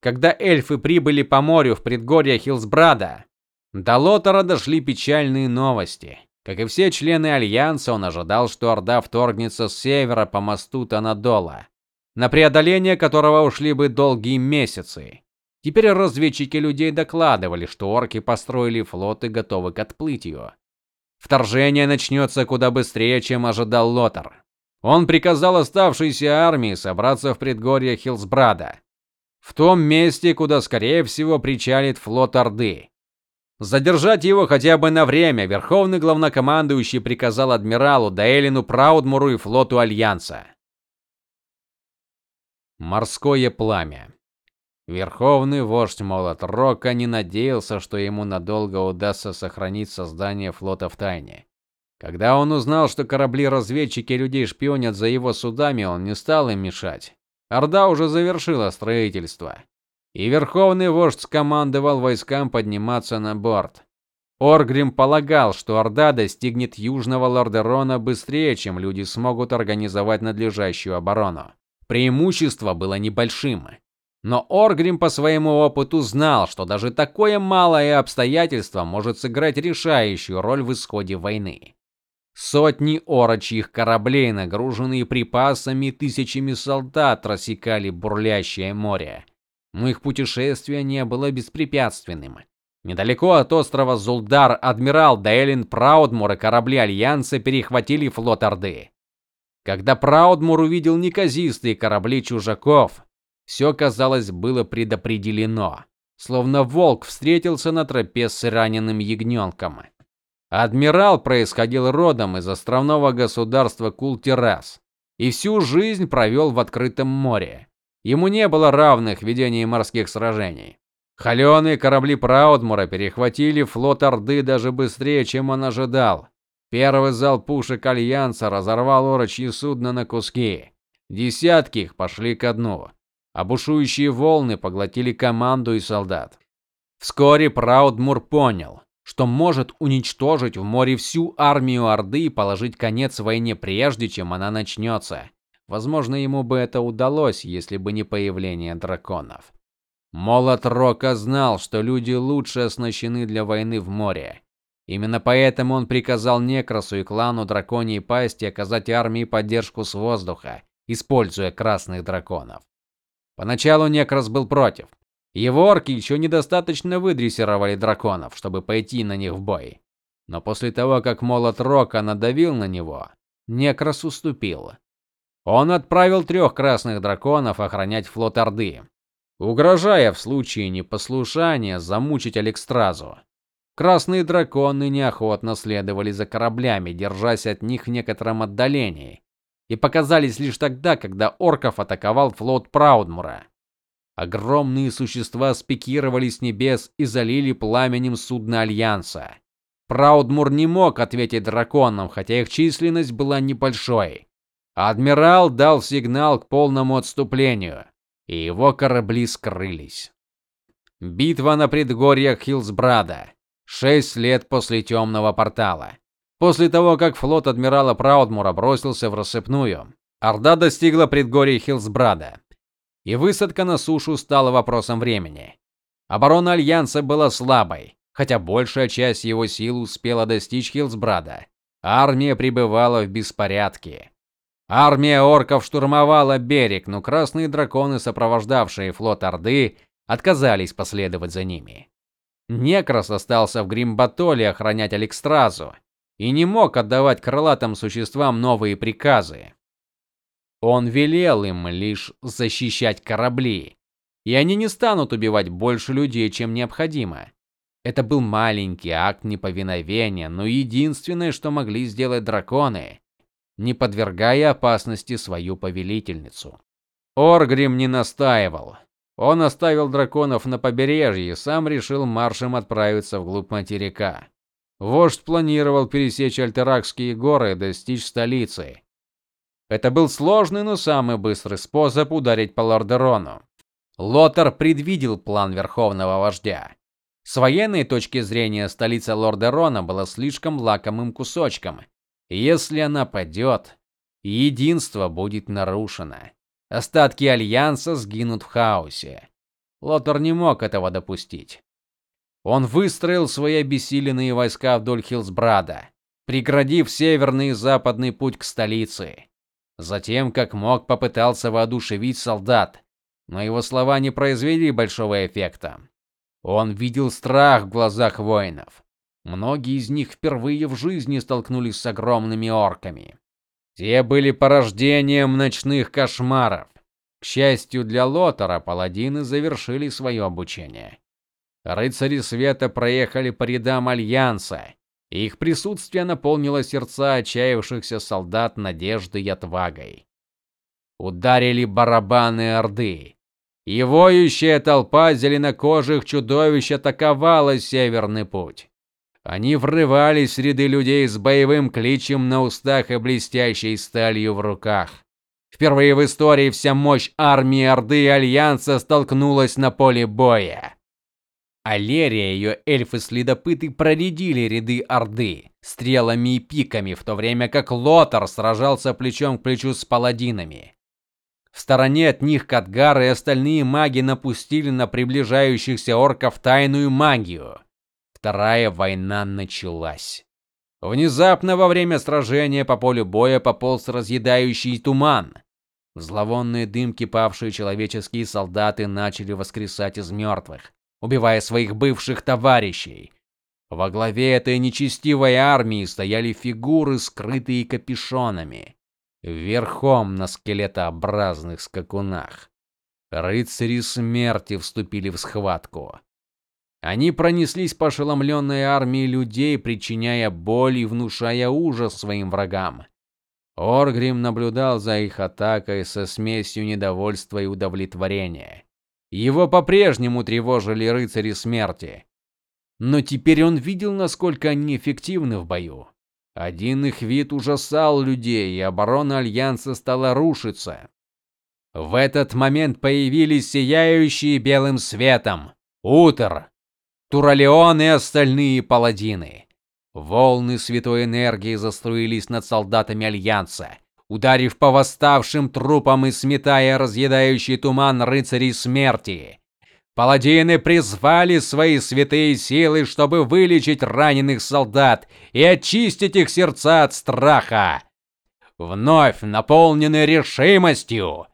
Когда эльфы прибыли по морю в предгорье Хилсбрада, до Лотара дошли печальные новости. Как и все члены альянса, он ожидал, что орда вторгнется с севера по мосту Танадола, на преодоление которого ушли бы долгие месяцы. Теперь разведчики людей докладывали, что орки построили флот и готовы к отплытию. Вторжение начнется куда быстрее, чем ожидал Лотар. Он приказал оставшейся армии собраться в предгорье Хилсбрада, в том месте, куда скорее всего причалит флот Орды. Задержать его хотя бы на время верховный главнокомандующий приказал адмиралу Дейлину Праудмуру и флоту альянса. Морское пламя. Верховный вождь Молот Рока не надеялся, что ему надолго удастся сохранить создание флота в тайне. Когда он узнал, что корабли-разведчики людей шпионят за его судами, он не стал им мешать. Орда уже завершила строительство, и верховный вождь скомандовал войскам подниматься на борт. Оргрим полагал, что Орда достигнет Южного Лордерона быстрее, чем люди смогут организовать надлежащую оборону. Преимущество было небольшим. Но Оргрим по своему опыту знал, что даже такое малое обстоятельство может сыграть решающую роль в исходе войны. Сотни орочьих кораблей, нагруженные припасами, тысячами солдат рассекали бурлящее море. Но их путешествие не было беспрепятственным. Недалеко от острова Зулдар адмирал Дейлин Праудмур и корабли альянса перехватили флот Орды. Когда Праудмур увидел неказистые корабли чужаков, все, казалось, было предопределено, словно волк встретился на тропе с раненым ягненком. Адмирал происходил родом из островного государства Култирас и всю жизнь провел в открытом море. Ему не было равных в ведении морских сражений. Холеные корабли Праудмура перехватили флот Орды даже быстрее, чем он ожидал. Первый залп пушек альянса разорвал орочьи судна на куски. Десятки их пошли ко дну а бушующие волны поглотили команду и солдат. Вскоре Праудмур понял, что может уничтожить в море всю армию Орды и положить конец войне прежде, чем она начнется. Возможно, ему бы это удалось, если бы не появление драконов. Молот Рока знал, что люди лучше оснащены для войны в море. Именно поэтому он приказал Некросу и клану Драконьей Пасти оказать армии поддержку с воздуха, используя красных драконов. Поначалу Некрос был против. Его орки еще недостаточно выдрессировали драконов, чтобы пойти на них в бой. Но после того, как молот Рока надавил на него, Некрос уступил. Он отправил трех красных драконов охранять флот Орды, угрожая в случае непослушания замучить Алекстразу. Красные драконы неохотно следовали за кораблями, держась от них в некотором отдалении, и показались лишь тогда, когда орков атаковал флот Праудмура. Огромные существа спикировали с небес и залили пламенем судно альянса. Праудмур не мог ответить драконам, хотя их численность была небольшой. Адмирал дал сигнал к полному отступлению, и его корабли скрылись. Битва на предгорьях Хилсбрада. Шесть лет после темного портала. После того, как флот адмирала Праудмура бросился в рассыпную, Орда достигла предгорий Хилсбрада, и высадка на сушу стала вопросом времени. Оборона альянса была слабой, хотя большая часть его сил успела достичь Хилсбрада. Армия пребывала в беспорядке. Армия орков штурмовала берег, но красные драконы, сопровождавшие флот Орды, отказались последовать за ними. Некрос остался в Гримбатоле охранять Алекстразу и не мог отдавать крылатым существам новые приказы. Он велел им лишь защищать корабли, и они не станут убивать больше людей, чем необходимо. Это был маленький акт неповиновения, но единственное, что могли сделать драконы, не подвергая опасности свою повелительницу. Оргрим не настаивал. Он оставил драконов на побережье и сам решил маршем отправиться вглубь материка. Вождь планировал пересечь Альтеракские горы и достичь столицы. Это был сложный, но самый быстрый способ ударить по Лордерону. Лотар предвидел план верховного вождя. С военной точки зрения столица Лордерона была слишком лакомым кусочком. Если она падет, единство будет нарушено. Остатки альянса сгинут в хаосе. Лотар не мог этого допустить. Он выстроил свои обессиленные войска вдоль Хилсбрада, преградив северный и западный путь к столице. Затем, как мог, попытался воодушевить солдат, но его слова не произвели большого эффекта. Он видел страх в глазах воинов. Многие из них впервые в жизни столкнулись с огромными орками. Те были порождением ночных кошмаров. К счастью для Лотара, паладины завершили свое обучение. Рыцари света проехали по рядам альянса, и их присутствие наполнило сердца отчаявшихся солдат надеждой и отвагой. Ударили барабаны орды. И воющая толпа зеленокожих чудовищ атаковала северный путь. Они врывались ряды людей с боевым кличем на устах и блестящей сталью в руках. Впервые в истории вся мощь армии Орды и Альянса столкнулась на поле боя. Алерия и ее эльфы-следопыты проредили ряды Орды стрелами и пиками, в то время как Лотар сражался плечом к плечу с паладинами. В стороне от них Кадгар и остальные маги напустили на приближающихся орков тайную магию. Вторая война началась. Внезапно во время сражения по полю боя пополз разъедающий туман. В зловонные дымки павшие человеческие солдаты начали воскресать из мертвых, убивая своих бывших товарищей. Во главе этой нечестивой армии стояли фигуры, скрытые капюшонами верхом на скелетообразных скакунах. Рыцари смерти вступили в схватку. Они пронеслись по ошеломленной армии людей, причиняя боль и внушая ужас своим врагам. Оргрим наблюдал за их атакой со смесью недовольства и удовлетворения. Его по-прежнему тревожили рыцари смерти. Но теперь он видел, насколько они эффективны в бою. Один их вид ужасал людей, и оборона альянса стала рушиться. В этот момент появились сияющие белым светом Утер, Туралеон и остальные паладины. Волны святой энергии заструились над солдатами альянса, ударив по восставшим трупам и сметая разъедающий туман рыцарей смерти. Паладины призвали свои святые силы, чтобы вылечить раненых солдат и очистить их сердца от страха. Вновь наполненный решимостью,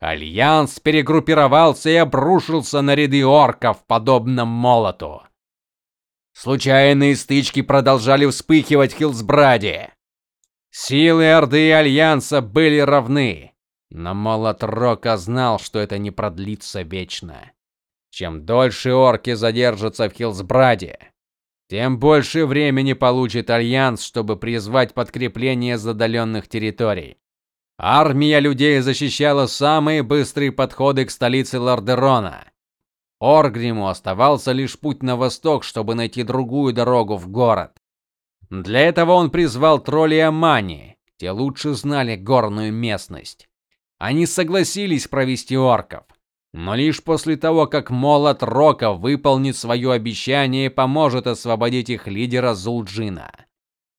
альянс перегруппировался и обрушился на ряды орков подобно молоту. Случайные стычки продолжали вспыхивать в Хилсбраде. Силы Орды и Альянса были равны, но Молот Рока знал, что это не продлится вечно. Чем дольше орки задержатся в Хилсбраде, тем больше времени получит альянс, чтобы призвать подкрепление с отдаленных территорий. Армия людей защищала самые быстрые подходы к столице Лордерона. Оргриму оставался лишь путь на восток, чтобы найти другую дорогу в город. Для этого он призвал троллей Амани, те лучше знали горную местность. Они согласились провести орков, но лишь после того, как молот Рока выполнит свое обещание и поможет освободить их лидера Зулджина.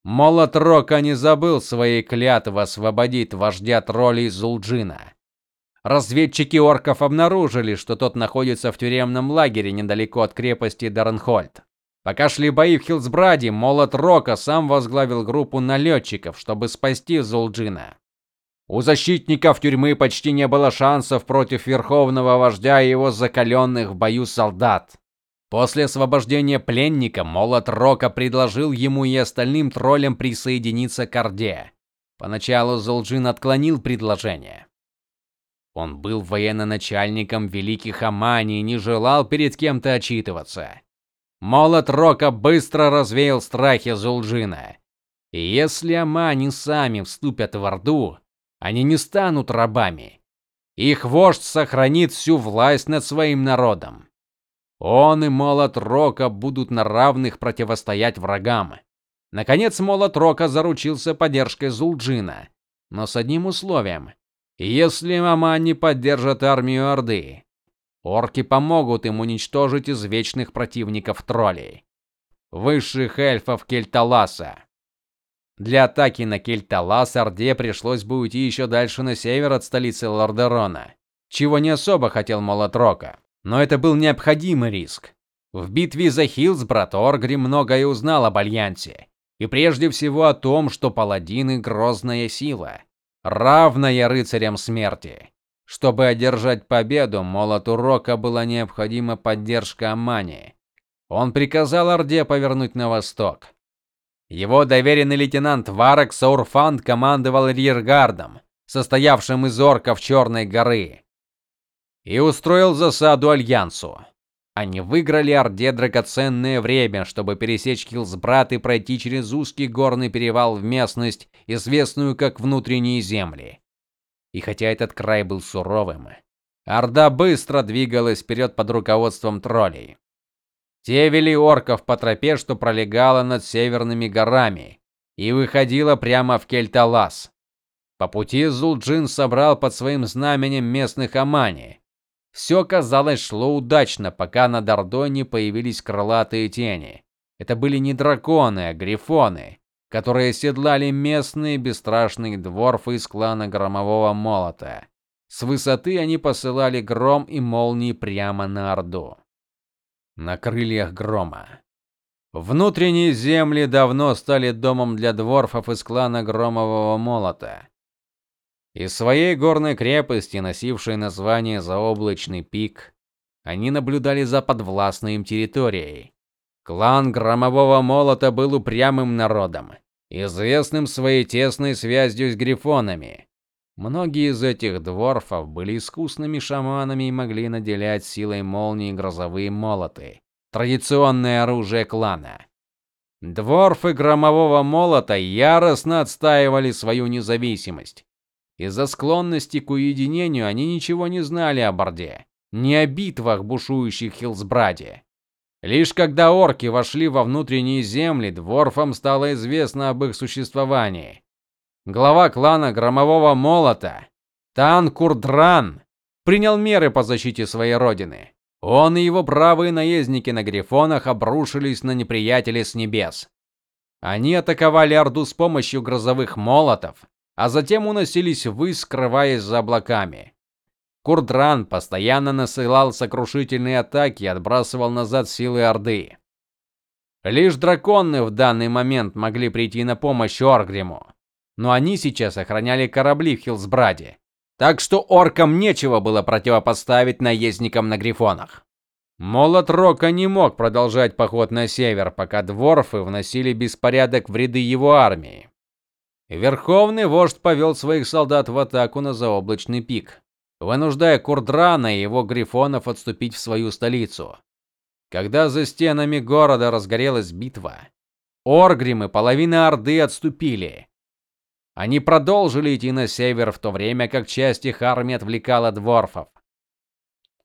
Молот Рока не забыл своей клятвы освободить вождя троллей Зулджина. Разведчики орков обнаружили, что тот находится в тюремном лагере недалеко от крепости Дарнхольд. Пока шли бои в Хилсбраде, Молот Рока сам возглавил группу налетчиков, чтобы спасти Зулджина. У защитников тюрьмы почти не было шансов против верховного вождя и его закаленных в бою солдат. После освобождения пленника Молот Рока предложил ему и остальным троллям присоединиться к Орде. Поначалу Зулджин отклонил предложение. Он был военно-начальником великих Амани и не желал перед кем-то отчитываться. Молот Рока быстро развеял страхи Зулджина. Если Амани сами вступят в Орду, они не станут рабами. Их вождь сохранит всю власть над своим народом. Он и Молот Рока будут на равных противостоять врагам. Наконец Молот Рока заручился поддержкой Зулджина, но с одним условием: если Амани поддержит армию Орды, Орки помогут им уничтожить извечных противников троллей, высших эльфов Кельталаса. Для атаки на Кельталас Орде пришлось бы уйти еще дальше на север от столицы Лордерона, чего не особо хотел Молотрока, но это был необходимый риск. В битве за Хилсбрат Оргри многое узнал об альянсе, и прежде всего о том, что паладины грозная сила, равная рыцарям смерти. Чтобы одержать победу, молоту Рока была необходима поддержка Амани. Он приказал Орде повернуть на восток. Его доверенный лейтенант Варак Саурфанд командовал рьергардом, состоявшим из орков Черной горы, и устроил засаду альянсу. Они выиграли Орде драгоценное время, чтобы пересечь Хилсбрат и пройти через узкий горный перевал в местность, известную как внутренние земли. И хотя этот край был суровым, орда быстро двигалась вперед под руководством троллей. Те вели орков по тропе, что пролегала над северными горами и выходила прямо в Кельталас. По пути Зулджин собрал под своим знаменем местных амани. Все, казалось, шло удачно, пока над Ордой не появились крылатые тени. Это были не драконы, а грифоны, которые седлали местные бесстрашные дворфы из клана Громового Молота. С высоты они посылали гром и молнии прямо на Орду. На крыльях грома. Внутренние земли давно стали домом для дворфов из клана Громового Молота. Из своей горной крепости, носившей название Заоблачный пик, они наблюдали за подвластной им территорией. Клан Громового Молота был упрямым народом, известным своей тесной связью с грифонами. Многие из этих дворфов были искусными шаманами и могли наделять силой молнии грозовые молоты, традиционное оружие клана. Дворфы громового молота яростно отстаивали свою независимость. Из-за склонности к уединению они ничего не знали о Борде, ни о битвах, бушующих Хилсбраде. Лишь когда орки вошли во внутренние земли, дворфам стало известно об их существовании. Глава клана Громового Молота, Тан Курдран, принял меры по защите своей родины. Он и его бравые наездники на грифонах обрушились на неприятелей с небес. Они атаковали Орду с помощью грозовых молотов, а затем уносились ввысь, скрываясь за облаками. Курдран постоянно насылал сокрушительные атаки и отбрасывал назад силы Орды. Лишь драконы в данный момент могли прийти на помощь Оргриму, но они сейчас охраняли корабли в Хилсбраде. Так что оркам нечего было противопоставить наездникам на грифонах. Молот Рока не мог продолжать поход на север, пока дворфы вносили беспорядок в ряды его армии. Верховный вождь повел своих солдат в атаку на заоблачный пик вынуждая Курдрана и его грифонов отступить в свою столицу. Когда за стенами города разгорелась битва, Оргримы половина орды отступили. Они продолжили идти на север, в то время как часть их армии отвлекала дворфов.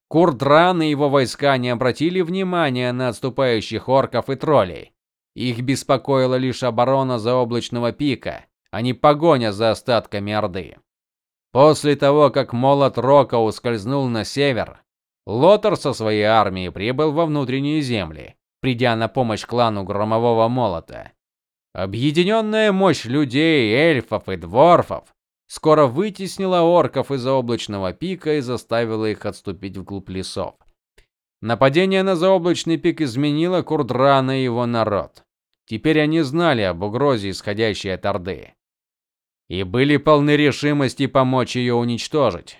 Курдран и его войска не обратили внимания на отступающих орков и троллей. Их беспокоила лишь оборона заоблачного пика, а не погоня за остатками Орды. После того, как молот Рока ускользнул на север, Лотар со своей армией прибыл во внутренние земли, придя на помощь клану Громового Молота. Объединенная мощь людей, эльфов и дворфов скоро вытеснила орков из заоблачного пика и заставила их отступить вглубь лесов. Нападение на заоблачный пик изменило Курдрана и его народ. Теперь они знали об угрозе, исходящей от Орды, и были полны решимости помочь ее уничтожить.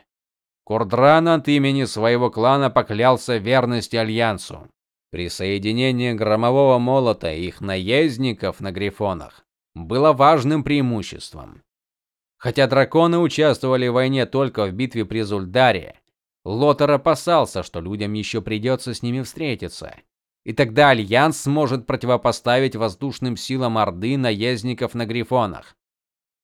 Курдран от имени своего клана поклялся верности альянсу. Присоединение громового молота и их наездников на грифонах было важным преимуществом. Хотя драконы участвовали в войне только в битве при Зульдаре, Лотар опасался, что людям еще придется с ними встретиться. И тогда альянс сможет противопоставить воздушным силам Орды наездников на грифонах.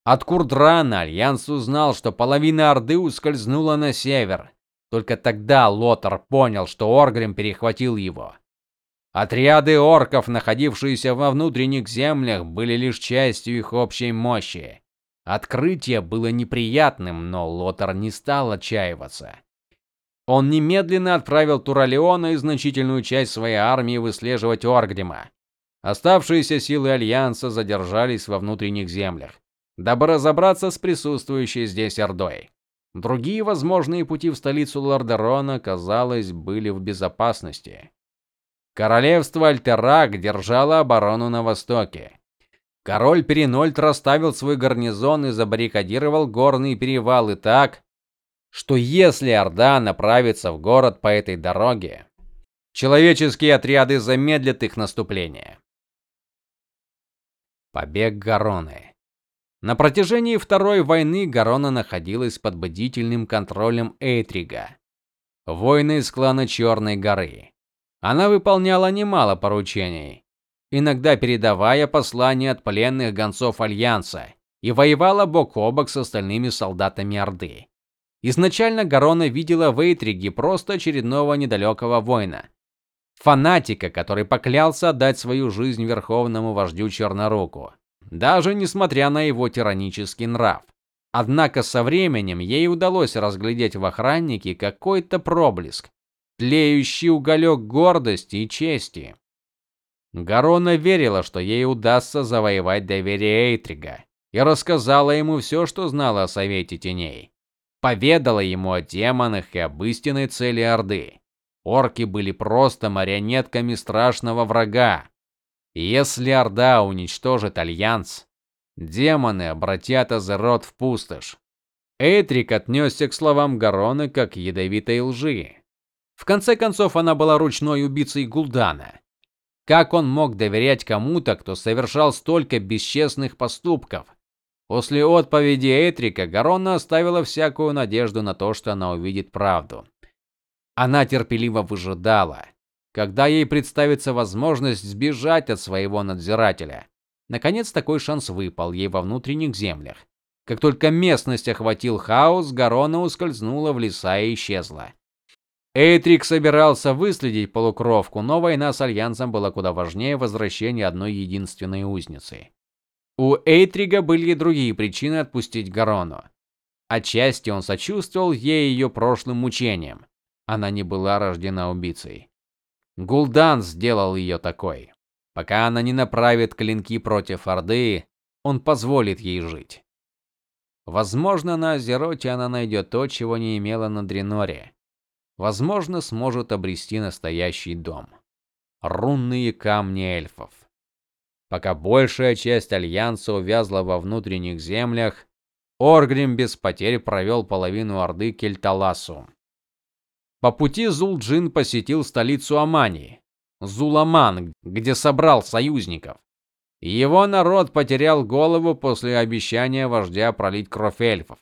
От Курдрана альянс узнал, что половина Орды ускользнула на север. Только тогда Лотар понял, что Оргрим перехватил его. Отряды орков, находившиеся во внутренних землях, были лишь частью их общей мощи. Открытие было неприятным, но Лотар не стал отчаиваться. Он немедленно отправил Туралеона и значительную часть своей армии выслеживать Оргрима. Оставшиеся силы альянса задержались во внутренних землях, дабы разобраться с присутствующей здесь ордой. Другие возможные пути в столицу Лордерона, казалось, были в безопасности. Королевство Альтерак держало оборону на востоке. Король Перенольд расставил свой гарнизон и забаррикадировал горные перевалы так, что если орда направится в город по этой дороге, человеческие отряды замедлят их наступление. Побег Гароны. На протяжении Второй войны Гарона находилась под бдительным контролем Эйтрига, воина из клана Черной горы. Она выполняла немало поручений, иногда передавая послания от пленных гонцов альянса, и воевала бок о бок с остальными солдатами Орды. Изначально Гарона видела в Эйтриге просто очередного недалекого воина, фанатика, который поклялся отдать свою жизнь верховному вождю Черноруку, даже несмотря на его тиранический нрав. Однако со временем ей удалось разглядеть в охраннике какой-то проблеск, тлеющий уголек гордости и чести. Гарона верила, что ей удастся завоевать доверие Эйтрига, и рассказала ему все, что знала о Совете Теней. Поведала ему о демонах и об истинной цели Орды. Орки были просто марионетками страшного врага. Если Орда уничтожит альянс, демоны обратят Азерот в пустошь. Эйтрик отнесся к словам Гароны как ядовитой лжи. В конце концов, она была ручной убийцей Гулдана. Как он мог доверять кому-то, кто совершал столько бесчестных поступков? После отповеди Этрика Гарона оставила всякую надежду на то, что она увидит правду. Она терпеливо выжидала, когда ей представится возможность сбежать от своего надзирателя. Наконец такой шанс выпал ей во внутренних землях. Как только местность охватил хаос, Гарона ускользнула в леса и исчезла. Эйтрик собирался выследить полукровку, но война с альянсом была куда важнее возвращения одной единственной узницы. У Эйтрига были другие причины отпустить Гарону. Отчасти он сочувствовал ей ее прошлым мучениям. Она не была рождена убийцей. Гул'дан сделал ее такой. Пока она не направит клинки против Орды, он позволит ей жить. Возможно, на Азероте она найдет то, чего не имела на Дреноре возможно, сможет обрести настоящий дом. Рунные камни эльфов. Пока большая часть альянса увязла во внутренних землях, Оргрим без потерь провел половину орды Кельталасу. По пути Зулджин посетил столицу Амани, Зуламан, где собрал союзников. Его народ потерял голову после обещания вождя пролить кровь эльфов.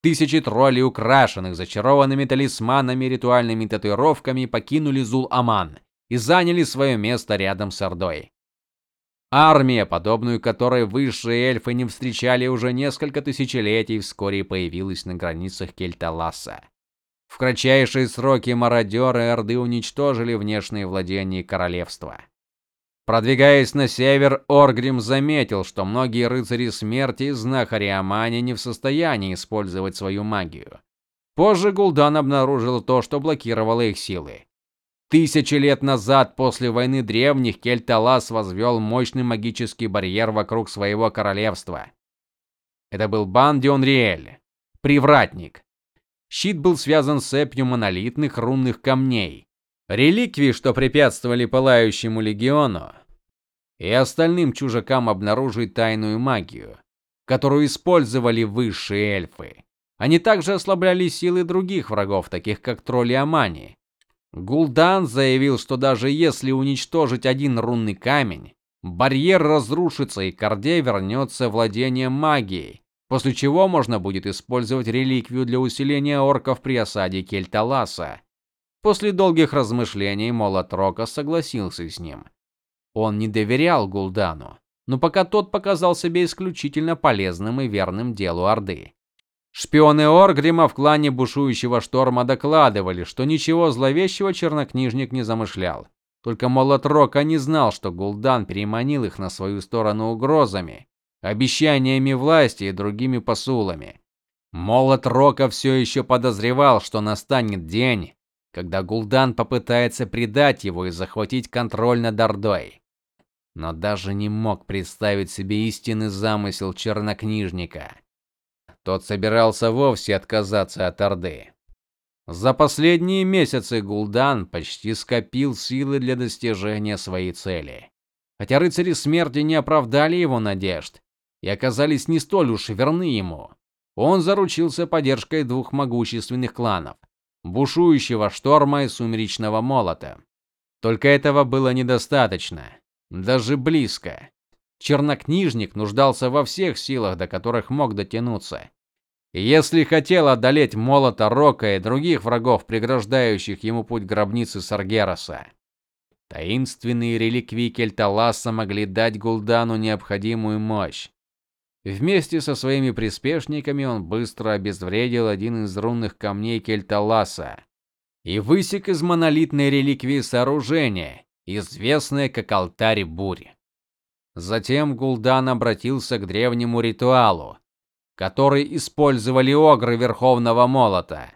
Тысячи троллей, украшенных зачарованными талисманами и ритуальными татуировками, покинули Зул-Аман и заняли свое место рядом с Ордой. Армия, подобную которой высшие эльфы не встречали уже несколько тысячелетий, вскоре появилась на границах Кельталаса. В кратчайшие сроки мародеры Орды уничтожили внешние владения королевства. Продвигаясь на север, Оргрим заметил, что многие рыцари смерти и знахари Амани не в состоянии использовать свою магию. Позже Гул'дан обнаружил то, что блокировало их силы. Тысячи лет назад, после войны древних, Кельталас возвел мощный магический барьер вокруг своего королевства. Это был Бандионриэль, привратник. Щит был связан цепью монолитных рунных камней. Реликвии, что препятствовали пылающему легиону и остальным чужакам обнаружить тайную магию, которую использовали высшие эльфы. Они также ослабляли силы других врагов, таких как тролли Амани. Гул'дан заявил, что даже если уничтожить один рунный камень, барьер разрушится и Корде вернется владение магией, после чего можно будет использовать реликвию для усиления орков при осаде Кельталаса. После долгих размышлений Молот Рока согласился с ним. Он не доверял Гул'дану, но пока тот показал себя исключительно полезным и верным делу Орды. Шпионы Оргрима в клане бушующего шторма докладывали, что ничего зловещего чернокнижник не замышлял. Только Молот Рока не знал, что Гул'дан переманил их на свою сторону угрозами, обещаниями власти и другими посулами. Молот Рока все еще подозревал, что настанет день, когда Гул'дан попытается предать его и захватить контроль над Ордой. Но даже не мог представить себе истинный замысел чернокнижника. Тот собирался вовсе отказаться от Орды. За последние месяцы Гул'дан почти скопил силы для достижения своей цели. Хотя рыцари смерти не оправдали его надежд и оказались не столь уж верны ему. Он заручился поддержкой двух могущественных кланов бушующего шторма и сумеречного молота. Только этого было недостаточно, даже близко. Чернокнижник нуждался во всех силах, до которых мог дотянуться. Если хотел одолеть молота Рока и других врагов, преграждающих ему путь к гробнице Саргераса, таинственные реликвии Кельталаса могли дать Гул'дану необходимую мощь. Вместе со своими приспешниками он быстро обезвредил один из рунных камней Кельталаса и высек из монолитной реликвии сооружение, известное как алтарь бури. Затем Гул'дан обратился к древнему ритуалу, который использовали огры Верховного Молота.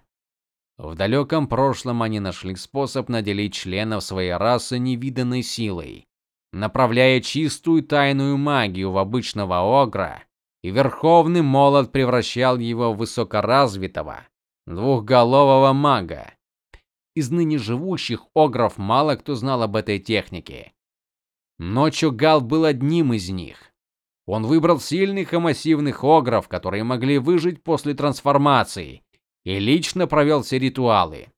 В далеком прошлом они нашли способ наделить членов своей расы невиданной силой, направляя чистую тайную магию в обычного огра и Верховный Молот превращал его в высокоразвитого, двухголового мага. Из ныне живущих огров мало кто знал об этой технике. Но Чугал был одним из них. Он выбрал сильных и массивных огров, которые могли выжить после трансформации, и лично провел все ритуалы.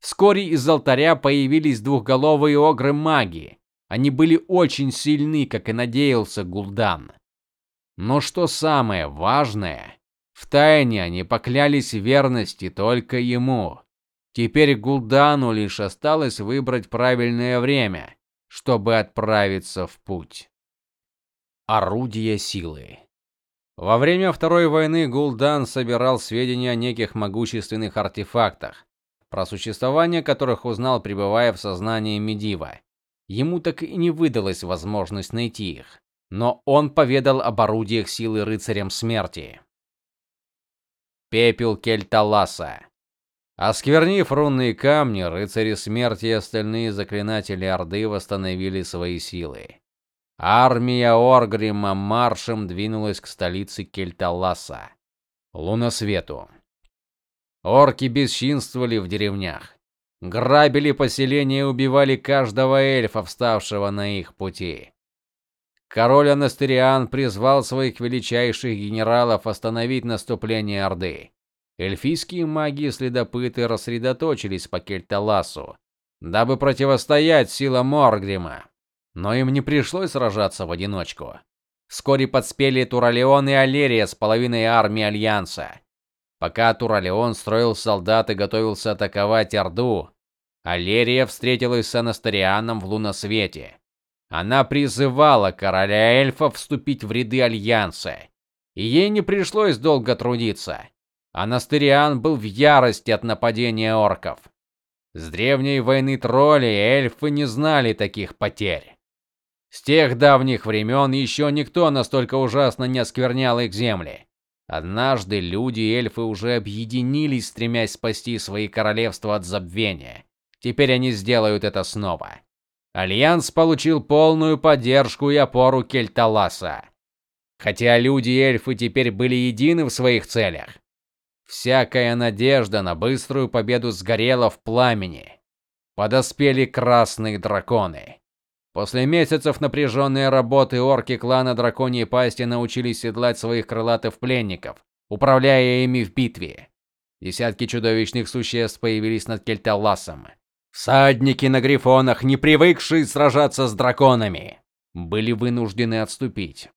Вскоре из алтаря появились двухголовые огры-маги. Они были очень сильны, как и надеялся Гул'дан. Но что самое важное, в тайне они поклялись верности только ему. Теперь Гул'дану лишь осталось выбрать правильное время, чтобы отправиться в путь. Орудие силы. Во время Второй войны Гул'дан собирал сведения о неких могущественных артефактах, про существование которых узнал, пребывая в сознании Медива. Ему так и не выдалась возможность найти их но он поведал об орудиях силы рыцарям смерти. Пепел Кельталаса. Осквернив рунные камни, рыцари смерти и остальные заклинатели Орды восстановили свои силы. Армия Оргрима маршем двинулась к столице Кельталаса, Лунасвету. Орки бесчинствовали в деревнях, грабили поселения и убивали каждого эльфа, вставшего на их пути. Король Анастериан призвал своих величайших генералов остановить наступление Орды. Эльфийские маги и следопыты рассредоточились по Кельталасу, дабы противостоять силам Моргрима. Но им не пришлось сражаться в одиночку. Вскоре подспели Туралеон и Алерия с половиной армии альянса. Пока Туралеон строил солдат и готовился атаковать Орду, Алерия встретилась с Анастерианом в луносвете. Она призывала короля эльфов вступить в ряды альянса, и ей не пришлось долго трудиться. Анастериан был в ярости от нападения орков. С древней войны троллей эльфы не знали таких потерь. С тех давних времен еще никто настолько ужасно не осквернял их земли. Однажды люди и эльфы уже объединились, стремясь спасти свои королевства от забвения. Теперь они сделают это снова. Альянс получил полную поддержку и опору Кельталаса. Хотя люди и эльфы теперь были едины в своих целях, всякая надежда на быструю победу сгорела в пламени. Подоспели красные драконы. После месяцев напряженной работы орки клана Драконьей Пасти научились седлать своих крылатых пленников, управляя ими в битве. Десятки чудовищных существ появились над Кельталасом. Всадники на грифонах, не привыкшие сражаться с драконами, были вынуждены отступить.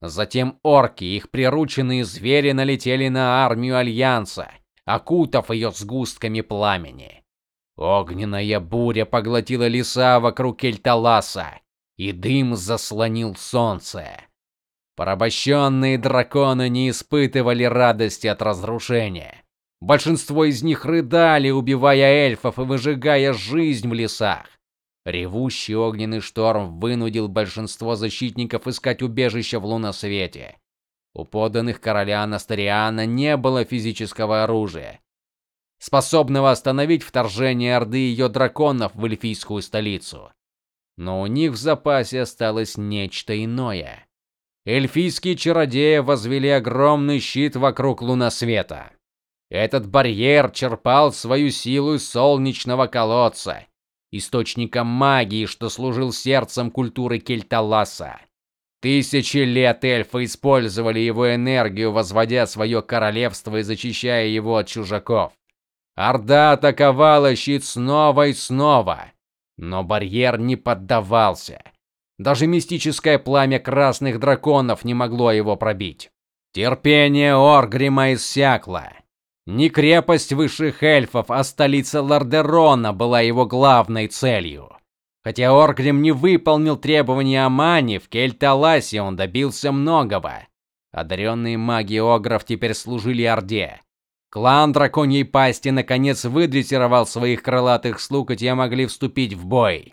Затем орки, их прирученные звери налетели на армию альянса, окутав ее сгустками пламени. Огненная буря поглотила леса вокруг Кельталаса, и дым заслонил солнце. Порабощенные драконы не испытывали радости от разрушения. Большинство из них рыдали, убивая эльфов и выжигая жизнь в лесах. Ревущий огненный шторм вынудил большинство защитников искать убежище в луносвете. У подданных короля Анастариана не было физического оружия, способного остановить вторжение орды ее драконов в эльфийскую столицу. Но у них в запасе осталось нечто иное. Эльфийские чародеи возвели огромный щит вокруг луносвета. Этот барьер черпал свою силу из солнечного колодца, источника магии, что служил сердцем культуры Кельталаса. Тысячи лет эльфы использовали его энергию, возводя свое королевство и защищая его от чужаков. Орда атаковала щит снова и снова, но барьер не поддавался. Даже мистическое пламя красных драконов не могло его пробить. Терпение Оргрима иссякло. Не крепость высших эльфов, а столица Лордерона была его главной целью. Хотя Оргрим не выполнил требования Амани, в Кельталасе он добился многого. Одаренные маги огров теперь служили Орде. Клан Драконьей Пасти наконец выдрессировал своих крылатых слуг, и те могли вступить в бой.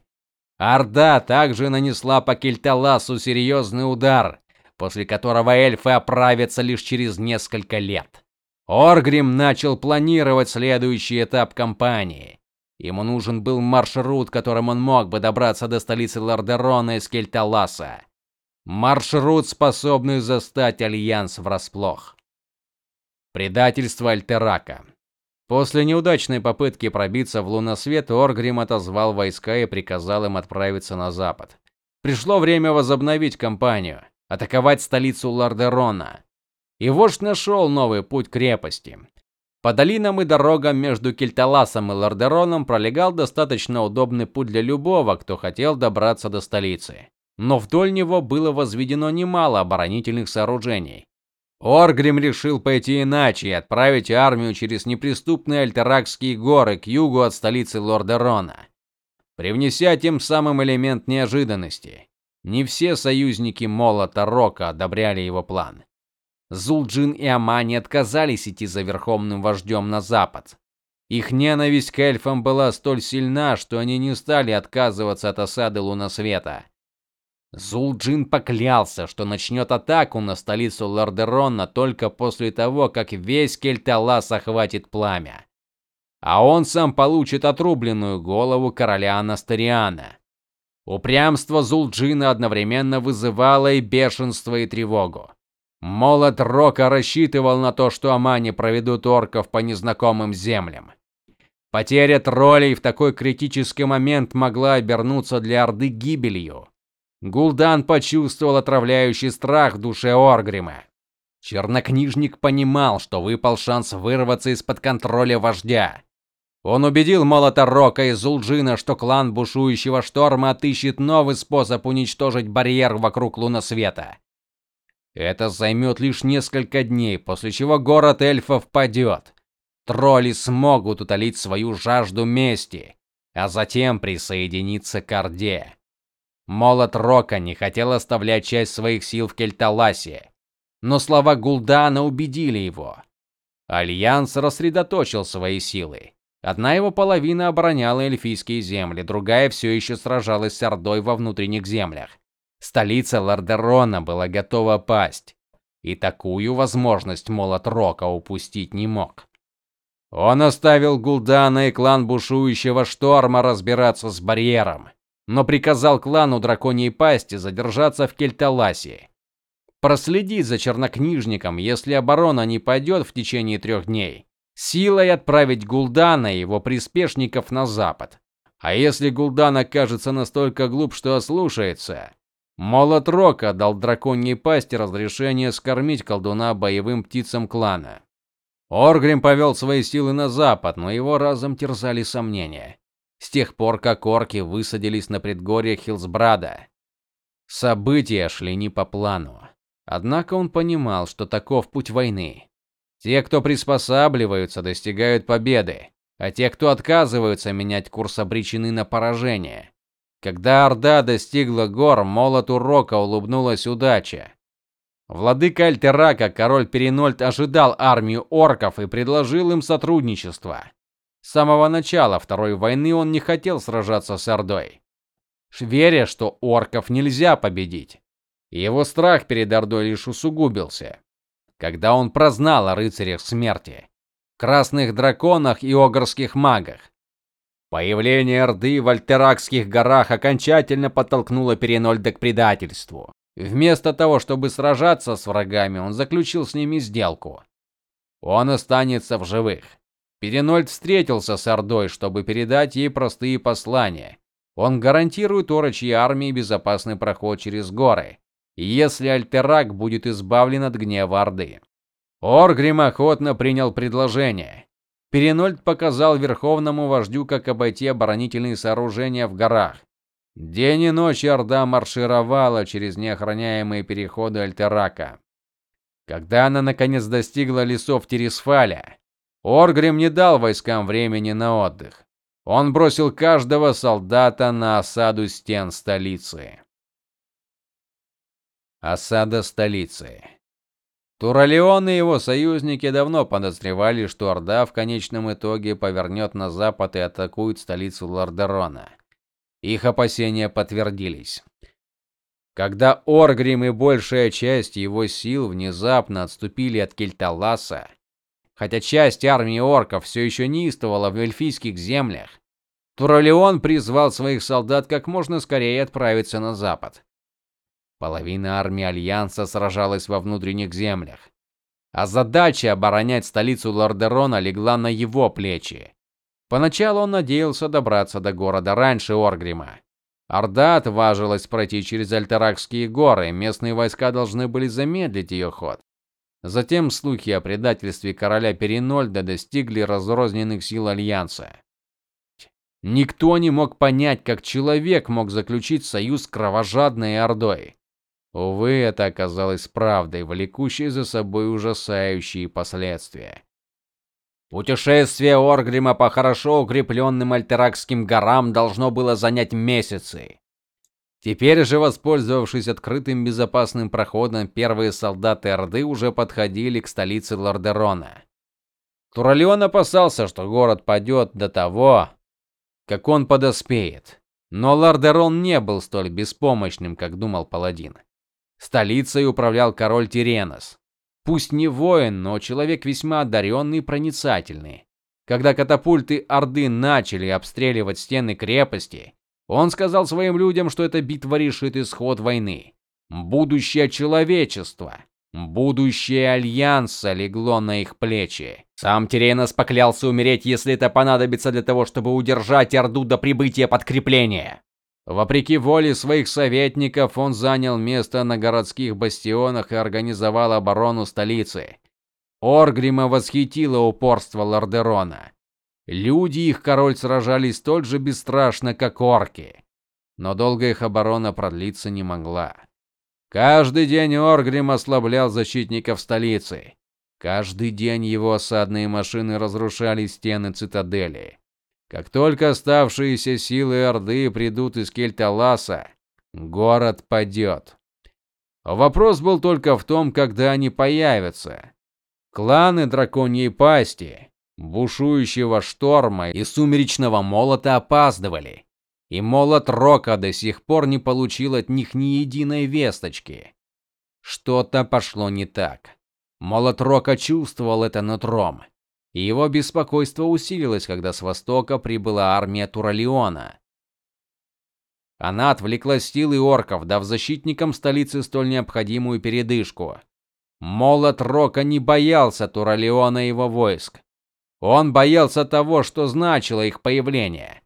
Орда также нанесла по Кельталасу серьезный удар, после которого эльфы оправятся лишь через несколько лет. Оргрим начал планировать следующий этап кампании. Ему нужен был маршрут, которым он мог бы добраться до столицы Лордерона из Кельталаса. Маршрут, способный застать альянс врасплох. Предательство Альтерака. После неудачной попытки пробиться в луносвет, Оргрим отозвал войска и приказал им отправиться на запад. Пришло время возобновить кампанию, атаковать столицу Лордерона. И вождь нашел новый путь крепости. По долинам и дорогам между Кельталасом и Лордероном пролегал достаточно удобный путь для любого, кто хотел добраться до столицы. Но вдоль него было возведено немало оборонительных сооружений. Оргрим решил пойти иначе и отправить армию через неприступные Альтеракские горы к югу от столицы Лордерона, привнеся тем самым элемент неожиданности. Не все союзники Молота Рока одобряли его план. Зулджин и Амани отказались идти за верховным вождем на запад. Их ненависть к эльфам была столь сильна, что они не стали отказываться от осады Лунасвета. Зулджин поклялся, что начнет атаку на столицу Лордерона только после того, как весь Кельталас охватит пламя. А он сам получит отрубленную голову короля Анастариана. Упрямство Зулджина одновременно вызывало и бешенство, и тревогу. Молот Рока рассчитывал на то, что Амани проведут орков по незнакомым землям. Потеря троллей в такой критический момент могла обернуться для Орды гибелью. Гул'дан почувствовал отравляющий страх в душе Оргрима. Чернокнижник понимал, что выпал шанс вырваться из-под контроля вождя. Он убедил Молота Рока и Зулджина, что клан бушующего шторма отыщет новый способ уничтожить барьер вокруг луносвета. Это займет лишь несколько дней, после чего город эльфов падет. Тролли смогут утолить свою жажду мести, а затем присоединиться к Орде. Молот Рока не хотел оставлять часть своих сил в Кель'Таласе, но слова Гул'дана убедили его. Альянс рассредоточил свои силы. Одна его половина обороняла эльфийские земли, другая все еще сражалась с Ордой во внутренних землях. Столица Лордерона была готова пасть, и такую возможность Молот Рока упустить не мог. Он оставил Гул'дана и клан бушующего шторма разбираться с барьером, но приказал клану Драконьей Пасти задержаться в Кельталасе. Проследить за чернокнижником, если оборона не пойдет в течение трех дней, силой отправить Гул'дана и его приспешников на запад. А если Гул'дан окажется настолько глуп, что ослушается, Молот Рока дал драконьей пасти разрешение скормить колдуна боевым птицам клана. Оргрим повел свои силы на запад, но его разом терзали сомнения. С тех пор, как орки высадились на предгорьях Хилсбрада, события шли не по плану. Однако он понимал, что таков путь войны. Те, кто приспосабливаются, достигают победы, а те, кто отказываются менять курс, обречены на поражение. Когда орда достигла гор, молоту Рока улыбнулась удача. Владыка Альтерака, король Перенольд, ожидал армию орков и предложил им сотрудничество. С самого начала Второй войны он не хотел сражаться с ордой, веря, что орков нельзя победить. Его страх перед ордой лишь усугубился, когда он прознал о рыцарях смерти, красных драконах и огрских магах. Появление Орды в Альтеракских горах окончательно подтолкнуло Перенольда к предательству. Вместо того, чтобы сражаться с врагами, он заключил с ними сделку. Он останется в живых. Перенольд встретился с Ордой, чтобы передать ей простые послания. Он гарантирует Орочьей армии безопасный проход через горы, если Альтерак будет избавлен от гнева Орды. Оргрим охотно принял предложение. Перенольд показал верховному вождю, как обойти оборонительные сооружения в горах. День и ночь орда маршировала через неохраняемые переходы Альтерака. Когда она наконец достигла лесов Тересфаля, Оргрим не дал войскам времени на отдых. Он бросил каждого солдата на осаду стен столицы. Осада столицы. Туралеон и его союзники давно подозревали, что Орда в конечном итоге повернет на запад и атакует столицу Лордерона. Их опасения подтвердились. Когда Оргрим и большая часть его сил внезапно отступили от Кельталаса, хотя часть армии орков все еще неистовала в эльфийских землях, Туралеон призвал своих солдат как можно скорее отправиться на запад. Половина армии альянса сражалась во внутренних землях, а задача оборонять столицу Лордерона легла на его плечи. Поначалу он надеялся добраться до города раньше Оргрима. Орда отважилась пройти через Альтеракские горы, местные войска должны были замедлить ее ход. Затем слухи о предательстве короля Перенольда достигли разрозненных сил альянса. Никто не мог понять, как человек мог заключить союз с кровожадной ордой. Увы, это оказалось правдой, влекущей за собой ужасающие последствия. Путешествие Оргрима по хорошо укрепленным Альтеракским горам должно было занять месяцы. Теперь же, воспользовавшись открытым безопасным проходом, первые солдаты Орды уже подходили к столице Лордерона. Туралион опасался, что город падет до того, как он подоспеет. Но Лордерон не был столь беспомощным, как думал паладин. Столицей управлял король Тиренос. Пусть не воин, но человек весьма одаренный и проницательный. Когда катапульты Орды начали обстреливать стены крепости, он сказал своим людям, что эта битва решит исход войны. Будущее человечества, будущее альянса легло на их плечи. Сам Тиренос поклялся умереть, если это понадобится для того, чтобы удержать Орду до прибытия подкрепления. Вопреки воле своих советников, он занял место на городских бастионах и организовал оборону столицы. Оргрима восхитило упорство Лордерона. Люди их король сражались столь же бесстрашно, как орки. Но долго их оборона продлиться не могла. Каждый день Оргрим ослаблял защитников столицы. Каждый день его осадные машины разрушали стены цитадели. Как только оставшиеся силы Орды придут из Кельталаса, город падет. Вопрос был только в том, когда они появятся. Кланы Драконьей Пасти, бушующего шторма и сумеречного молота опаздывали. и молот Рока до сих пор не получил от них ни единой весточки. Что-то пошло не так. Молот Рока чувствовал это нутром, и его беспокойство усилилось, когда с востока прибыла армия Туралиона. Она отвлекла силы орков, дав защитникам столицы столь необходимую передышку. Молот Рока не боялся Туралиона и его войск. Он боялся того, что значило их появление.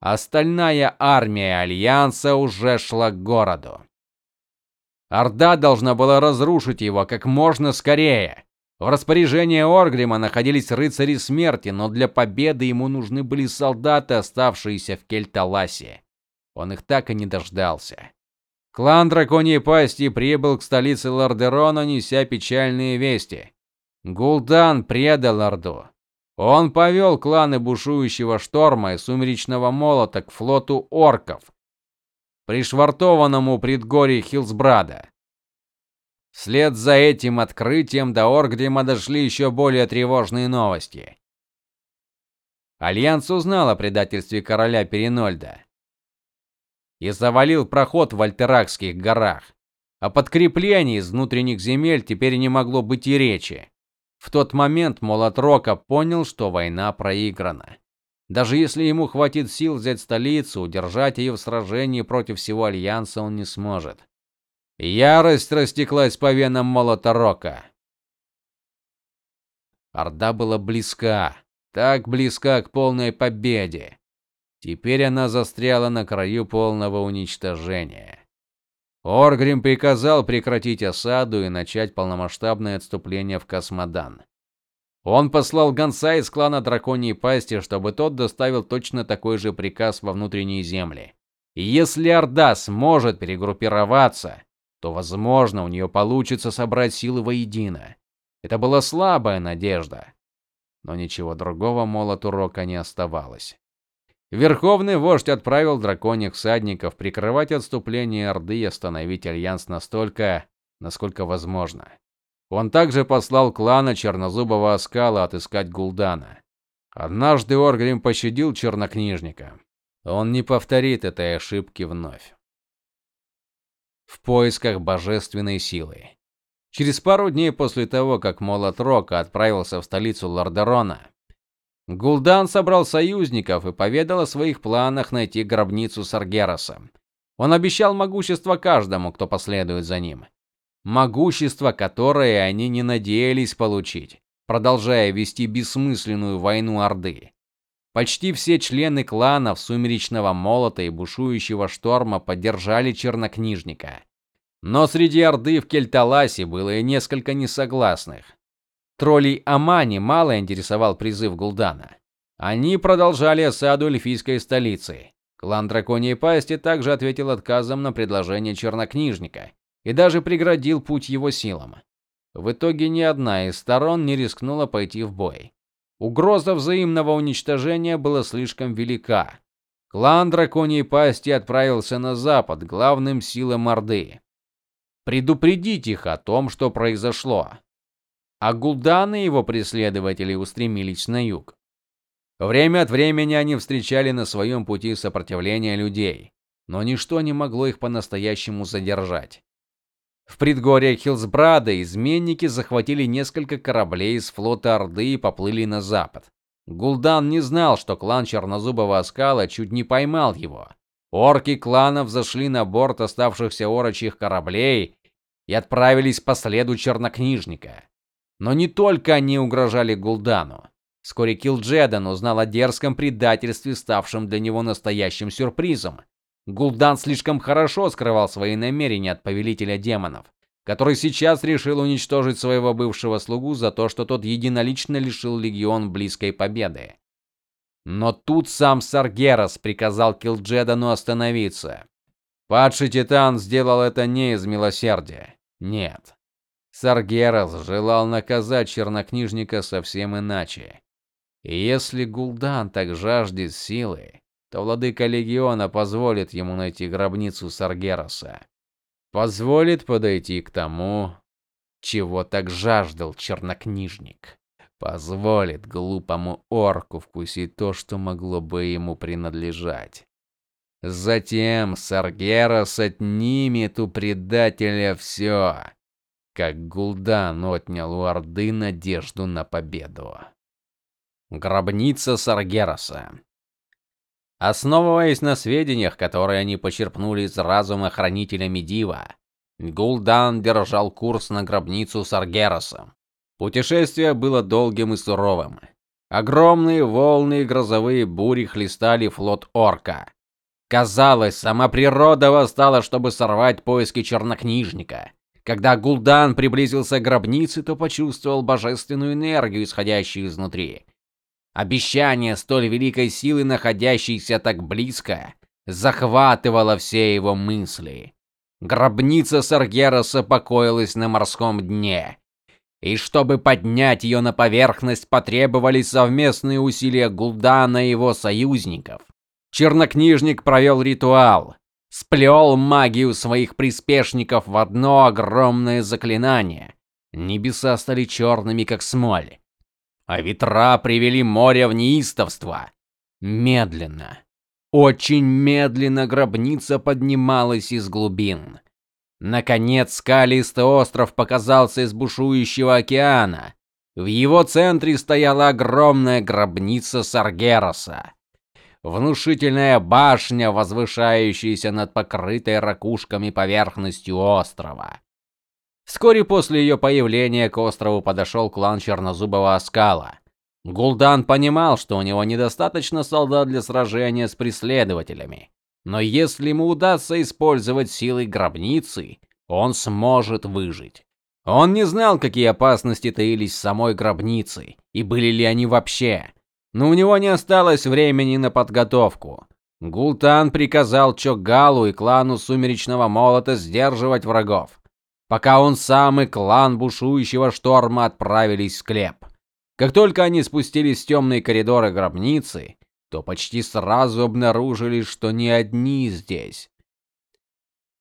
Остальная армия альянса уже шла к городу. Орда должна была разрушить его как можно скорее. В распоряжении Оргрима находились рыцари смерти, но для победы ему нужны были солдаты, оставшиеся в Кельталасе. Он их так и не дождался. Клан Драконьей Пасти прибыл к столице Лордерона, неся печальные вести. Гул'дан предал Орду. Он повел кланы бушующего шторма и сумеречного молота к флоту орков, пришвартованному у предгорий Хилсбрада. Вслед за этим открытием до Оргрима дошли еще более тревожные новости. Альянс узнал о предательстве короля Перенольда и завалил проход в Альтеракских горах. О подкреплении из внутренних земель теперь не могло быть и речи. В тот момент Молот Рока понял, что война проиграна. Даже если ему хватит сил взять столицу, удержать ее в сражении против всего альянса он не сможет. Ярость растеклась по венам Молота Рока. Орда была близка, так близка к полной победе. Теперь она застряла на краю полного уничтожения. Оргрим приказал прекратить осаду и начать полномасштабное отступление в Каз Модан. Он послал гонца из клана Драконьей Пасти, чтобы тот доставил точно такой же приказ во внутренние земли. Если Орда сможет перегруппироваться, то, возможно, у нее получится собрать силы воедино. Это была слабая надежда, но ничего другого молоту Рока не оставалось. Верховный вождь отправил драконьих всадников прикрывать отступление Орды и остановить альянс настолько, насколько возможно. Он также послал клана Чернозубого Оскала отыскать Гул'дана. Однажды Оргрим пощадил чернокнижника. Он не повторит этой ошибки вновь. В поисках божественной силы. Через пару дней после того, как Молот Рока отправился в столицу Лордерона, Гул'дан собрал союзников и поведал о своих планах найти гробницу Саргераса. Он обещал могущество каждому, кто последует за ним. Могущество, которое они не надеялись получить, продолжая вести бессмысленную войну Орды. Почти все члены кланов Сумеречного Молота и Бушующего Шторма поддержали чернокнижника. Но среди Орды в Кельталасе было и несколько несогласных. Троллей Амани мало интересовал призыв Гул'дана. Они продолжали осаду эльфийской столицы. Клан Драконьей Пасти также ответил отказом на предложение чернокнижника и даже преградил путь его силам. В итоге ни одна из сторон не рискнула пойти в бой. Угроза взаимного уничтожения была слишком велика. Клан Драконьей Пасти отправился на запад главным силам Орды. Предупредить их о том, что произошло а Гул'дан и его преследователи устремились на юг. Время от времени они встречали на своем пути сопротивление людей, но ничто не могло их по-настоящему задержать. В предгорьях Хилсбрада изменники захватили несколько кораблей из флота Орды и поплыли на запад. Гул'дан не знал, что клан Чернозубого Оскала чуть не поймал его. Орки кланов зашли на борт оставшихся орочьих кораблей и отправились по следу чернокнижника. Но не только они угрожали Гул'дану. Вскоре Килджедан узнал о дерзком предательстве, ставшем для него настоящим сюрпризом. Гул'дан слишком хорошо скрывал свои намерения от повелителя демонов, который сейчас решил уничтожить своего бывшего слугу за то, что тот единолично лишил легион близкой победы. Но тут сам Саргерас приказал Килджедану остановиться. Падший титан сделал это не из милосердия. Нет. Саргерас желал наказать чернокнижника совсем иначе. И если Гул'дан так жаждет силы, то владыка легиона позволит ему найти гробницу Саргераса. Позволит подойти к тому, чего так жаждал чернокнижник. Позволит глупому орку вкусить то, что могло бы ему принадлежать. Затем Саргерас отнимет у предателя все, как Гул'дан отнял у Орды надежду на победу. Гробница Саргераса. Основываясь на сведениях, которые они почерпнули из разума хранителя Медива, Гул'дан держал курс на гробницу Саргераса. Путешествие было долгим и суровым. Огромные волны и грозовые бури хлестали флот орка. Казалось, сама природа восстала, чтобы сорвать поиски чернокнижника. Когда Гул'дан приблизился к гробнице, то почувствовал божественную энергию, исходящую изнутри. Обещание столь великой силы, находящейся так близко, захватывало все его мысли. Гробница Саргераса покоилась на морском дне, и чтобы поднять ее на поверхность, потребовались совместные усилия Гул'дана и его союзников. Чернокнижник провел ритуал, сплел магию своих приспешников в одно огромное заклинание. Небеса стали черными, как смоль, а ветра привели море в неистовство. Медленно, очень медленно гробница поднималась из глубин. Наконец, скалистый остров показался из бушующего океана. В его центре стояла огромная гробница Саргероса. Внушительная башня, возвышающаяся над покрытой ракушками поверхностью острова. Вскоре после ее появления к острову подошел клан Чернозубого Оскала. Гул'дан понимал, что у него недостаточно солдат для сражения с преследователями. Но если ему удастся использовать силы гробницы, он сможет выжить. Он не знал, какие опасности таились в самой гробнице и были ли они вообще. Но у него не осталось времени на подготовку. Гул'тан приказал Чогалу и клану Сумеречного Молота сдерживать врагов, пока он сам и клан Бушующего Шторма отправились в склеп. Как только они спустились в темные коридоры гробницы, то почти сразу обнаружили, что не одни здесь.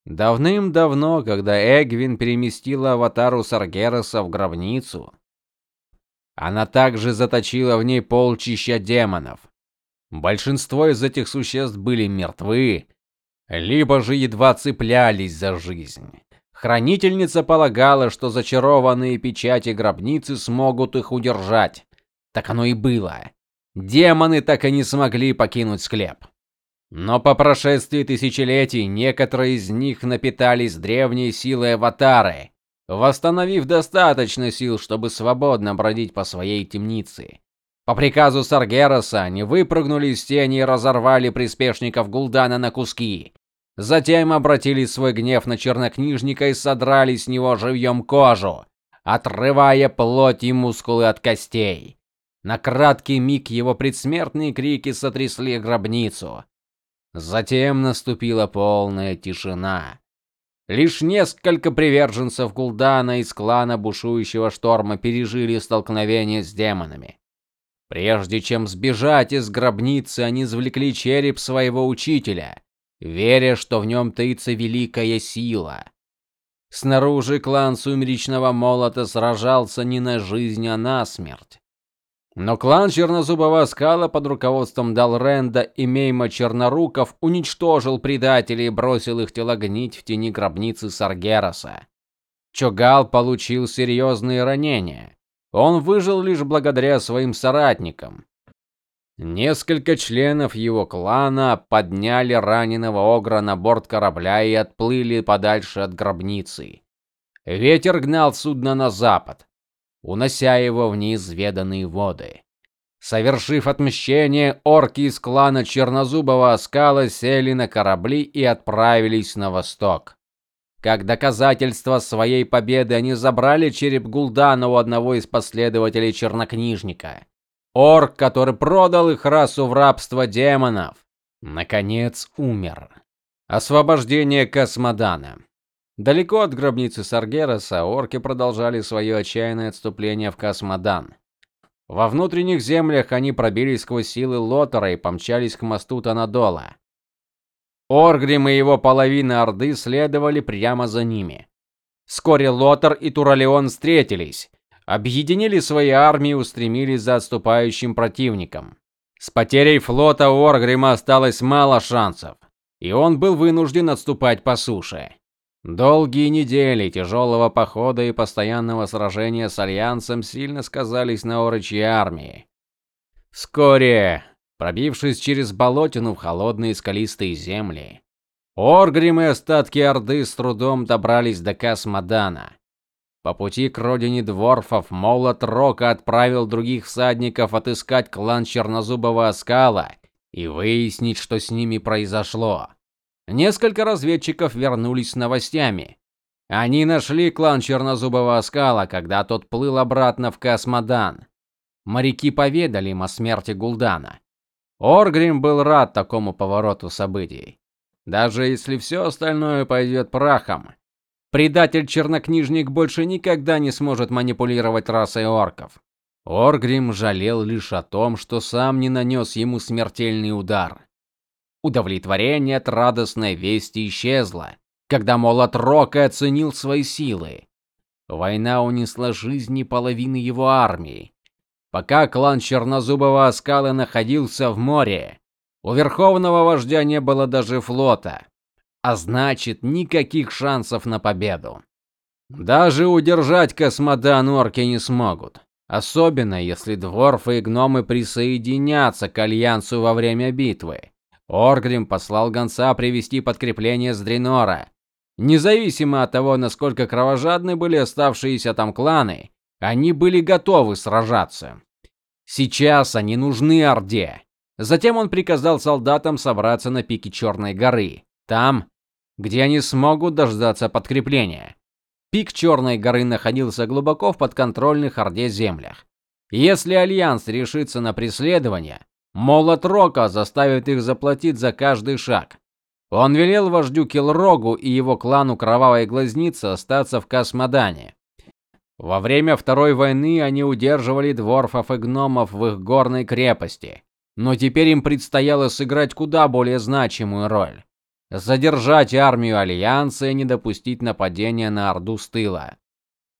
Давным-давно, когда Эгвин переместила аватару Саргераса в гробницу, она также заточила в ней полчища демонов. Большинство из этих существ были мертвы, либо же едва цеплялись за жизнь. Хранительница полагала, что зачарованные печати гробницы смогут их удержать. Так оно и было. Демоны так и не смогли покинуть склеп. Но по прошествии тысячелетий некоторые из них напитались древней силой аватары, восстановив достаточно сил, чтобы свободно бродить по своей темнице. По приказу Саргераса они выпрыгнули из тени и разорвали приспешников Гул'дана на куски. Затем обратили свой гнев на чернокнижника и содрали с него живьем кожу, отрывая плоть и мускулы от костей. На краткий миг его предсмертные крики сотрясли гробницу. Затем наступила полная тишина. Лишь несколько приверженцев Гул'дана из клана бушующего шторма пережили столкновение с демонами. Прежде чем сбежать из гробницы, они извлекли череп своего учителя, веря, что в нем таится великая сила. Снаружи клан Сумеречного Молота сражался не на жизнь, а на смерть. Но клан Чернозубого скала под руководством Далренда и Мейма Черноруков уничтожил предателей и бросил их тела гнить в тени гробницы Саргераса. Чогал получил серьезные ранения. Он выжил лишь благодаря своим соратникам. Несколько членов его клана подняли раненого огра на борт корабля и отплыли подальше от гробницы. Ветер гнал судно на запад унося его в неизведанные воды. Совершив отмщение, орки из клана Чернозубого Оскала сели на корабли и отправились на восток. Как доказательство своей победы они забрали череп Гул'дана у одного из последователей чернокнижника. Орк, который продал их расу в рабство демонов, наконец умер. Освобождение Каз Модана. Далеко от гробницы Саргераса орки продолжали свое отчаянное отступление в Каз Модан. Во внутренних землях они пробились сквозь силы Лотара и помчались к мосту Тандола. Оргрим и его половина орды следовали прямо за ними. Вскоре Лотер и Туралион встретились, объединили свои армии и устремились за отступающим противником. С потерей флота у Оргрима осталось мало шансов. и он был вынужден отступать по суше. Долгие недели тяжелого похода и постоянного сражения с альянсом сильно сказались на орочьей армии. Вскоре, пробившись через болотину в холодные скалистые земли, Оргрим и остатки Орды с трудом добрались до Касмадана. По пути к родине дворфов Молот Рока отправил других всадников отыскать клан Чернозубого Оскала и выяснить, что с ними произошло. Несколько разведчиков вернулись с новостями. Они нашли клан Чернозубого Оскала, когда тот плыл обратно в Касмадан. Моряки поведали им о смерти Гулдана. Оргрим был рад такому повороту событий. Даже если все остальное пойдет прахом, предатель-чернокнижник больше никогда не сможет манипулировать расой орков. Оргрим жалел лишь о том, что сам не нанес ему смертельный удар. Удовлетворение от радостной вести исчезло, когда молот Рока оценил свои силы. Война унесла жизни половины его армии. Пока клан Чернозубого Оскала находился в море, у верховного вождя не было даже флота, а значит, никаких шансов на победу. Даже удержать космодан орки не смогут, особенно если дворфы и гномы присоединятся к альянсу во время битвы. Оргрим послал гонца привести подкрепление с Дренора. Независимо от того, насколько кровожадны были оставшиеся там кланы, они были готовы сражаться. Сейчас они нужны Орде. Затем он приказал солдатам собраться на пике Черной горы, там, где они смогут дождаться подкрепления. Пик Черной горы находился глубоко в подконтрольных Орде землях. Если альянс решится на преследование, молот Рока заставит их заплатить за каждый шаг. Он велел вождю Килрогу и его клану Кровавой Глазницы остаться в Касмадане. Во время Второй войны они удерживали дворфов и гномов в их горной крепости. Но теперь им предстояло сыграть куда более значимую роль задержать армию альянса и не допустить нападения на орду с тыла.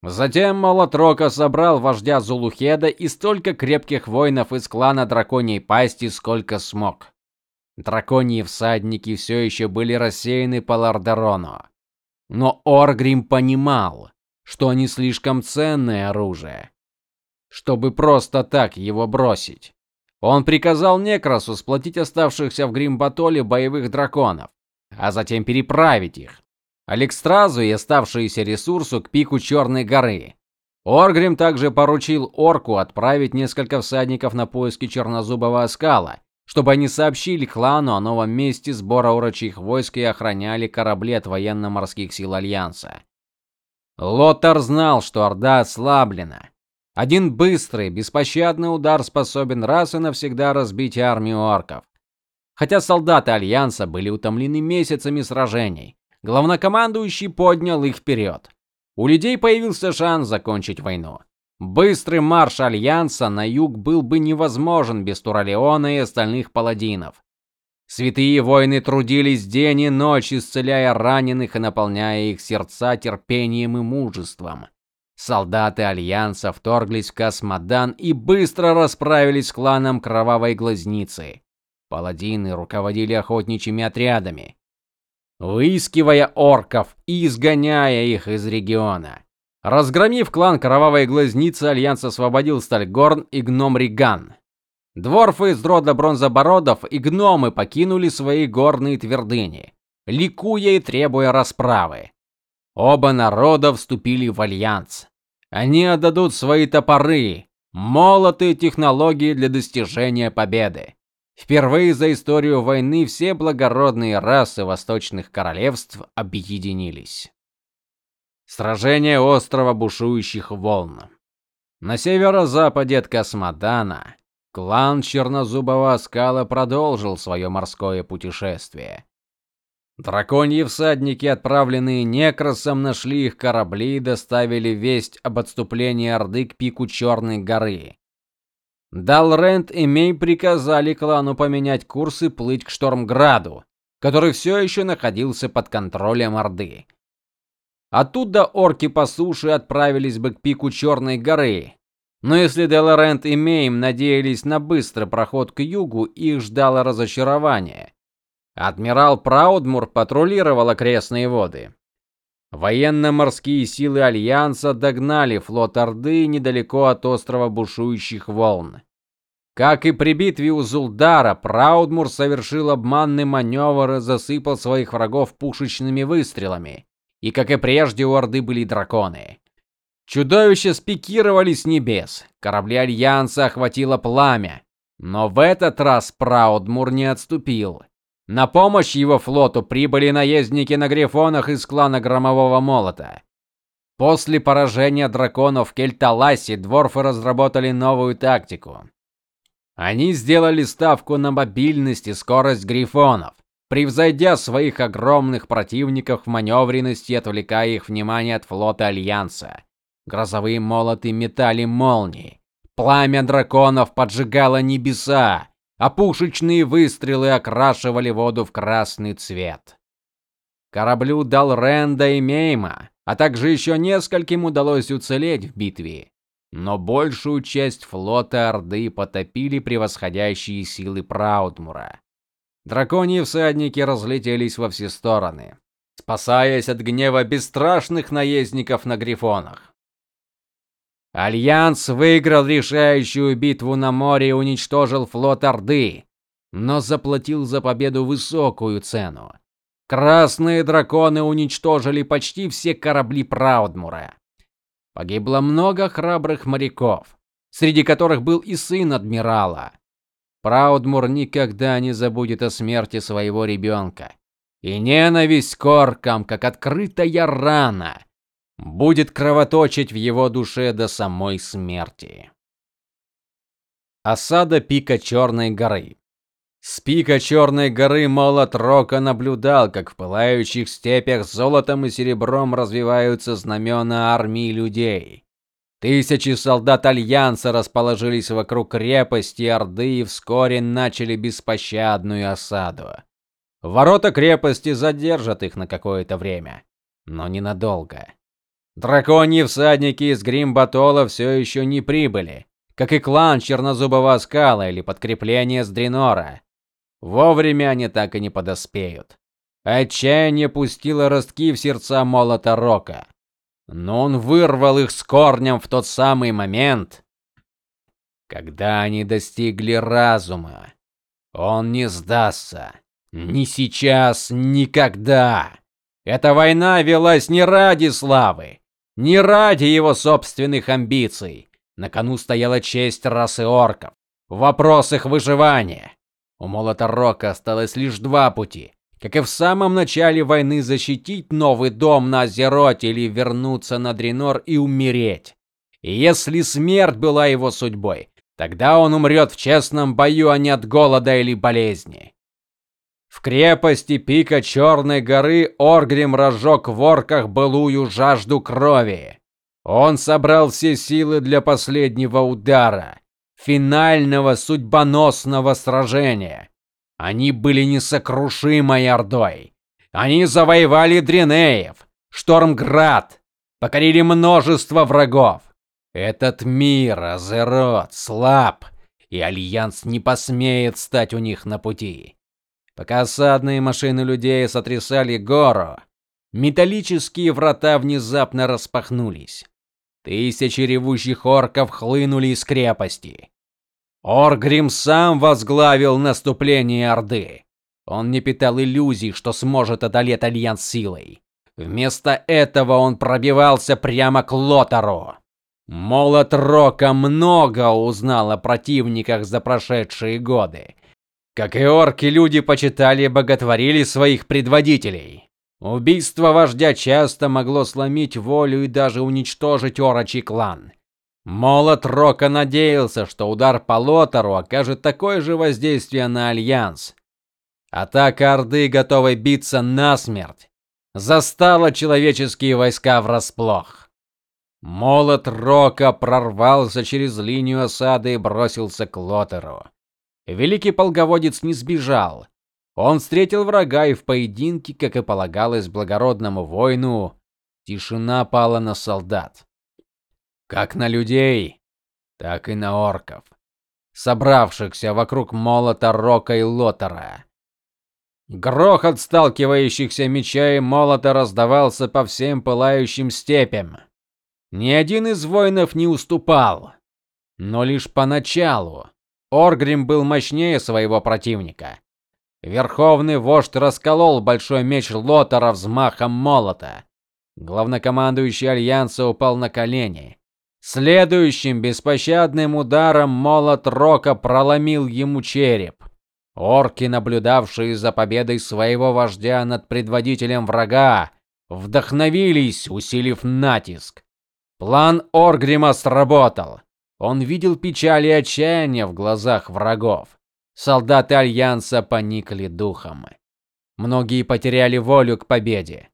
Затем Молотрока собрал вождя Зулухеда и столько крепких воинов из клана Драконьей Пасти, сколько смог. Драконьи всадники все еще были рассеяны по Лардерону. Но Оргрим понимал, что они слишком ценное оружие, чтобы просто так его бросить. Он приказал Некросу сплотить оставшихся в Гримбатоле боевых драконов, а затем переправить их, Алекстразу и оставшиеся ресурсы к пику Черной горы. Оргрим также поручил Орку отправить несколько всадников на поиски чернозубого оскала, чтобы они сообщили клану о новом месте сбора урочих войск и охраняли корабли от военно-морских сил альянса. Лотар знал, что орда ослаблена, один быстрый, беспощадный удар способен раз и навсегда разбить армию орков. Хотя солдаты альянса были утомлены месяцами сражений, главнокомандующий поднял их вперед. У людей появился шанс закончить войну. Быстрый марш альянса на юг был бы невозможен без Туралеона и остальных паладинов. Святые воины трудились день и ночь, исцеляя раненых и наполняя их сердца терпением и мужеством. Солдаты альянса вторглись в Каз Модан и быстро расправились с кланом Кровавой Глазницы. Паладины руководили охотничьими отрядами, выискивая орков и изгоняя их из региона. Разгромив клан Кровавой Глазницы, альянс освободил Стальгорн и Гномреган. Дворфы из рода Бронзобородов и гномы покинули свои горные твердыни, ликуя и требуя расправы. Оба народа вступили в альянс. Они отдадут свои топоры, молоты и технологии для достижения победы. Впервые за историю войны все благородные расы восточных королевств объединились. Сражение острова бушующих волн. На северо-западе от Космодана клан Чернозубого скала продолжил свое морское путешествие. Драконьи всадники, отправленные Некросом, нашли их корабли и доставили весть об отступлении Орды к пику Черной горы. Далрент и Мей приказали клану поменять курс и плыть к Штормграду, который все еще находился под контролем Орды. Оттуда орки по суше отправились бы к пику Черной горы. Но если Делорент и Мейм надеялись на быстрый проход к югу, их ждало разочарование. Адмирал Праудмур патрулировал окрестные воды. Военно-морские силы альянса догнали флот Орды недалеко от острова бушующих волн. Как и при битве у Зулдара, Праудмур совершил обманный маневр и засыпал своих врагов пушечными выстрелами. И как и прежде, у Орды были драконы. Чудовища спикировали с небес. Корабли альянса охватило пламя, но в этот раз Праудмур не отступил. На помощь его флоту прибыли наездники на грифонах из клана Громового Молота. После поражения драконов в Кельталасе дворфы разработали новую тактику. Они сделали ставку на мобильность и скорость грифонов, превзойдя своих огромных противников в маневренности отвлекая их внимание от флота альянса. Грозовые молоты метали молнии, пламя драконов поджигало небеса, а пушечные выстрелы окрашивали воду в красный цвет. Кораблю дал Ренда и Мейма, а также еще нескольким удалось уцелеть в битве. Но большую часть флота Орды потопили превосходящие силы Праудмура. Драконьи всадники разлетелись во все стороны, спасаясь от гнева бесстрашных наездников на грифонах. Альянс выиграл решающую битву на море и уничтожил флот Орды, но заплатил за победу высокую цену. Красные драконы уничтожили почти все корабли Праудмура. Погибло много храбрых моряков, среди которых был и сын адмирала. Праудмур никогда не забудет о смерти своего ребенка. И ненависть к оркам, как открытая рана, будет кровоточить в его душе до самой смерти. Осада пика Черной горы. С пика Черной горы молот Рока наблюдал, как в пылающих степях золотом и серебром развиваются знамена армии людей. Тысячи солдат альянса расположились вокруг крепости Орды и вскоре начали беспощадную осаду. Ворота крепости задержат их на какое-то время, но ненадолго. Драконьи всадники из Гримбатола все еще не прибыли, как и клан Чернозубого скала или подкрепление с Дренора. Вовремя они так и не подоспеют. Отчаяние пустило ростки в сердца молота Рока. Но он вырвал их с корнем в тот самый момент, когда они достигли разума. Он не сдастся. Ни сейчас, никогда. Эта война велась не ради славы, не ради его собственных амбиций. На кону стояла честь расы орков. Вопрос их выживания. У молота Рока осталось лишь два пути. Как и в самом начале войны защитить новый дом на Азероте или вернуться на Дренор и умереть. И если смерть была его судьбой, тогда он умрет в честном бою, а не от голода или болезни. В крепости пика Черной горы Оргрим разжег в орках былую жажду крови. Он собрал все силы для последнего удара, финального судьбоносного сражения. Они были несокрушимой ордой. Они завоевали Дренеев, Штормград, покорили множество врагов. Этот мир, Азерот, слаб, и альянс не посмеет стать у них на пути. Пока осадные машины людей сотрясали гору, металлические врата внезапно распахнулись. Тысячи ревущих орков хлынули из крепости. Оргрим сам возглавил наступление Орды. Он не питал иллюзий, что сможет одолеть альянс силой. Вместо этого он пробивался прямо к Лотару. Молот Рока много узнал о противниках за прошедшие годы как и орки, люди почитали и боготворили своих предводителей. Убийство вождя часто могло сломить волю и даже уничтожить орочий клан. Молот Рока надеялся, что удар по Лотару окажет такое же воздействие на альянс. Атака Орды, готовой биться насмерть, застала человеческие войска врасплох. Молот Рока прорвался через линию осады и бросился к Лотару. Великий полководец не сбежал. Он встретил врага и в поединке, как и полагалось благородному воину, тишина пала на солдат. Как на людей, так и на орков, собравшихся вокруг молота Рока и Лотара. Грохот сталкивающихся меча и молота раздавался по всем пылающим степям. Ни один из воинов не уступал, но лишь поначалу. Оргрим был мощнее своего противника. Верховный вождь расколол большой меч Лотара взмахом молота. Главнокомандующий альянса упал на колени. Следующим беспощадным ударом молот Рока проломил ему череп. Орки, наблюдавшие за победой своего вождя над предводителем врага, вдохновились, усилив натиск. План Оргрима сработал. Он видел печаль и отчаяние в глазах врагов. Солдаты альянса поникли духом. Многие потеряли волю к победе.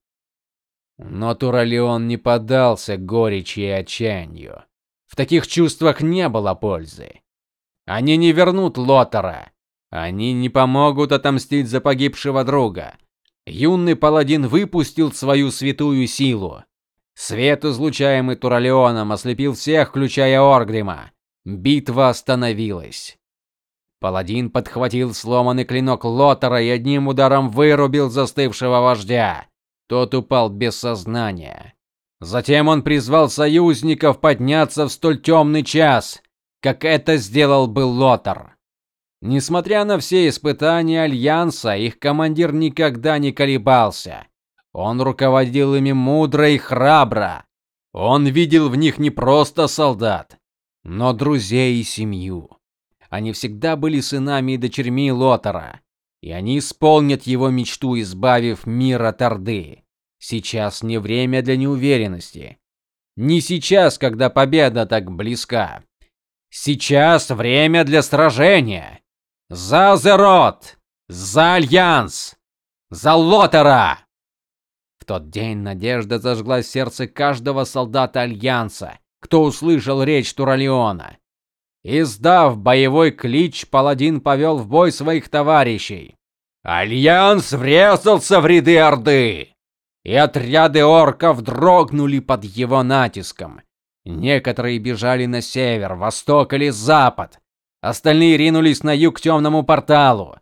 Но Туралион не поддался горечи и отчаянию. В таких чувствах не было пользы. Они не вернут Лотара, они не помогут отомстить за погибшего друга. Юный паладин выпустил свою святую силу. Свет, излучаемый Туралионом, ослепил всех, включая Оргрима. Битва остановилась. Паладин подхватил сломанный клинок Лотара и одним ударом вырубил застывшего вождя. Тот упал без сознания. Затем он призвал союзников подняться в столь темный час, как это сделал бы Лотар. Несмотря на все испытания альянса, их командир никогда не колебался. Он руководил ими мудро и храбро. Он видел в них не просто солдат, но друзей и семью. Они всегда были сынами и дочерьми Лотара, и они исполнят его мечту, избавив мир от Орды. Сейчас не время для неуверенности. Не сейчас, когда победа так близка. Сейчас время для сражения. За Азерот! За Альянс! За Лотара! В тот день надежда зажгла сердце каждого солдата Альянса, кто услышал речь Туралиона. Издав боевой клич, паладин повел в бой своих товарищей. Альянс врезался в ряды Орды, и отряды орков дрогнули под его натиском. Некоторые бежали на север, восток или запад, Остальные ринулись на юг к темному порталу.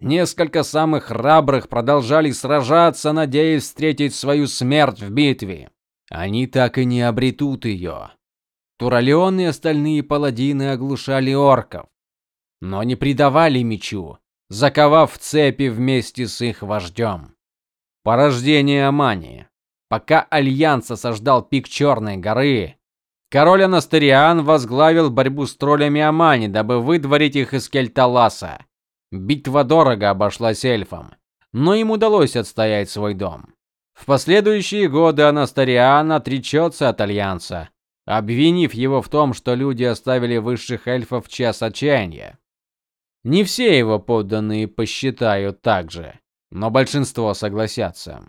Несколько самых храбрых продолжали сражаться, надеясь встретить свою смерть в битве. Они так и не обретут ее. Туралеон и остальные паладины оглушали орков, но не предавали мечу, заковав цепи вместе с их вождем. Порождение Амани. Пока альянс осаждал пик Черной горы, Король Анастериан возглавил борьбу с троллями Амани, дабы выдворить их из Кельталаса. Битва дорого обошлась эльфам, но им удалось отстоять свой дом. В последующие годы Анастариан отречется от альянса, обвинив его в том, что люди оставили высших эльфов в час отчаяния. Не все его подданные посчитают так же, но большинство согласятся.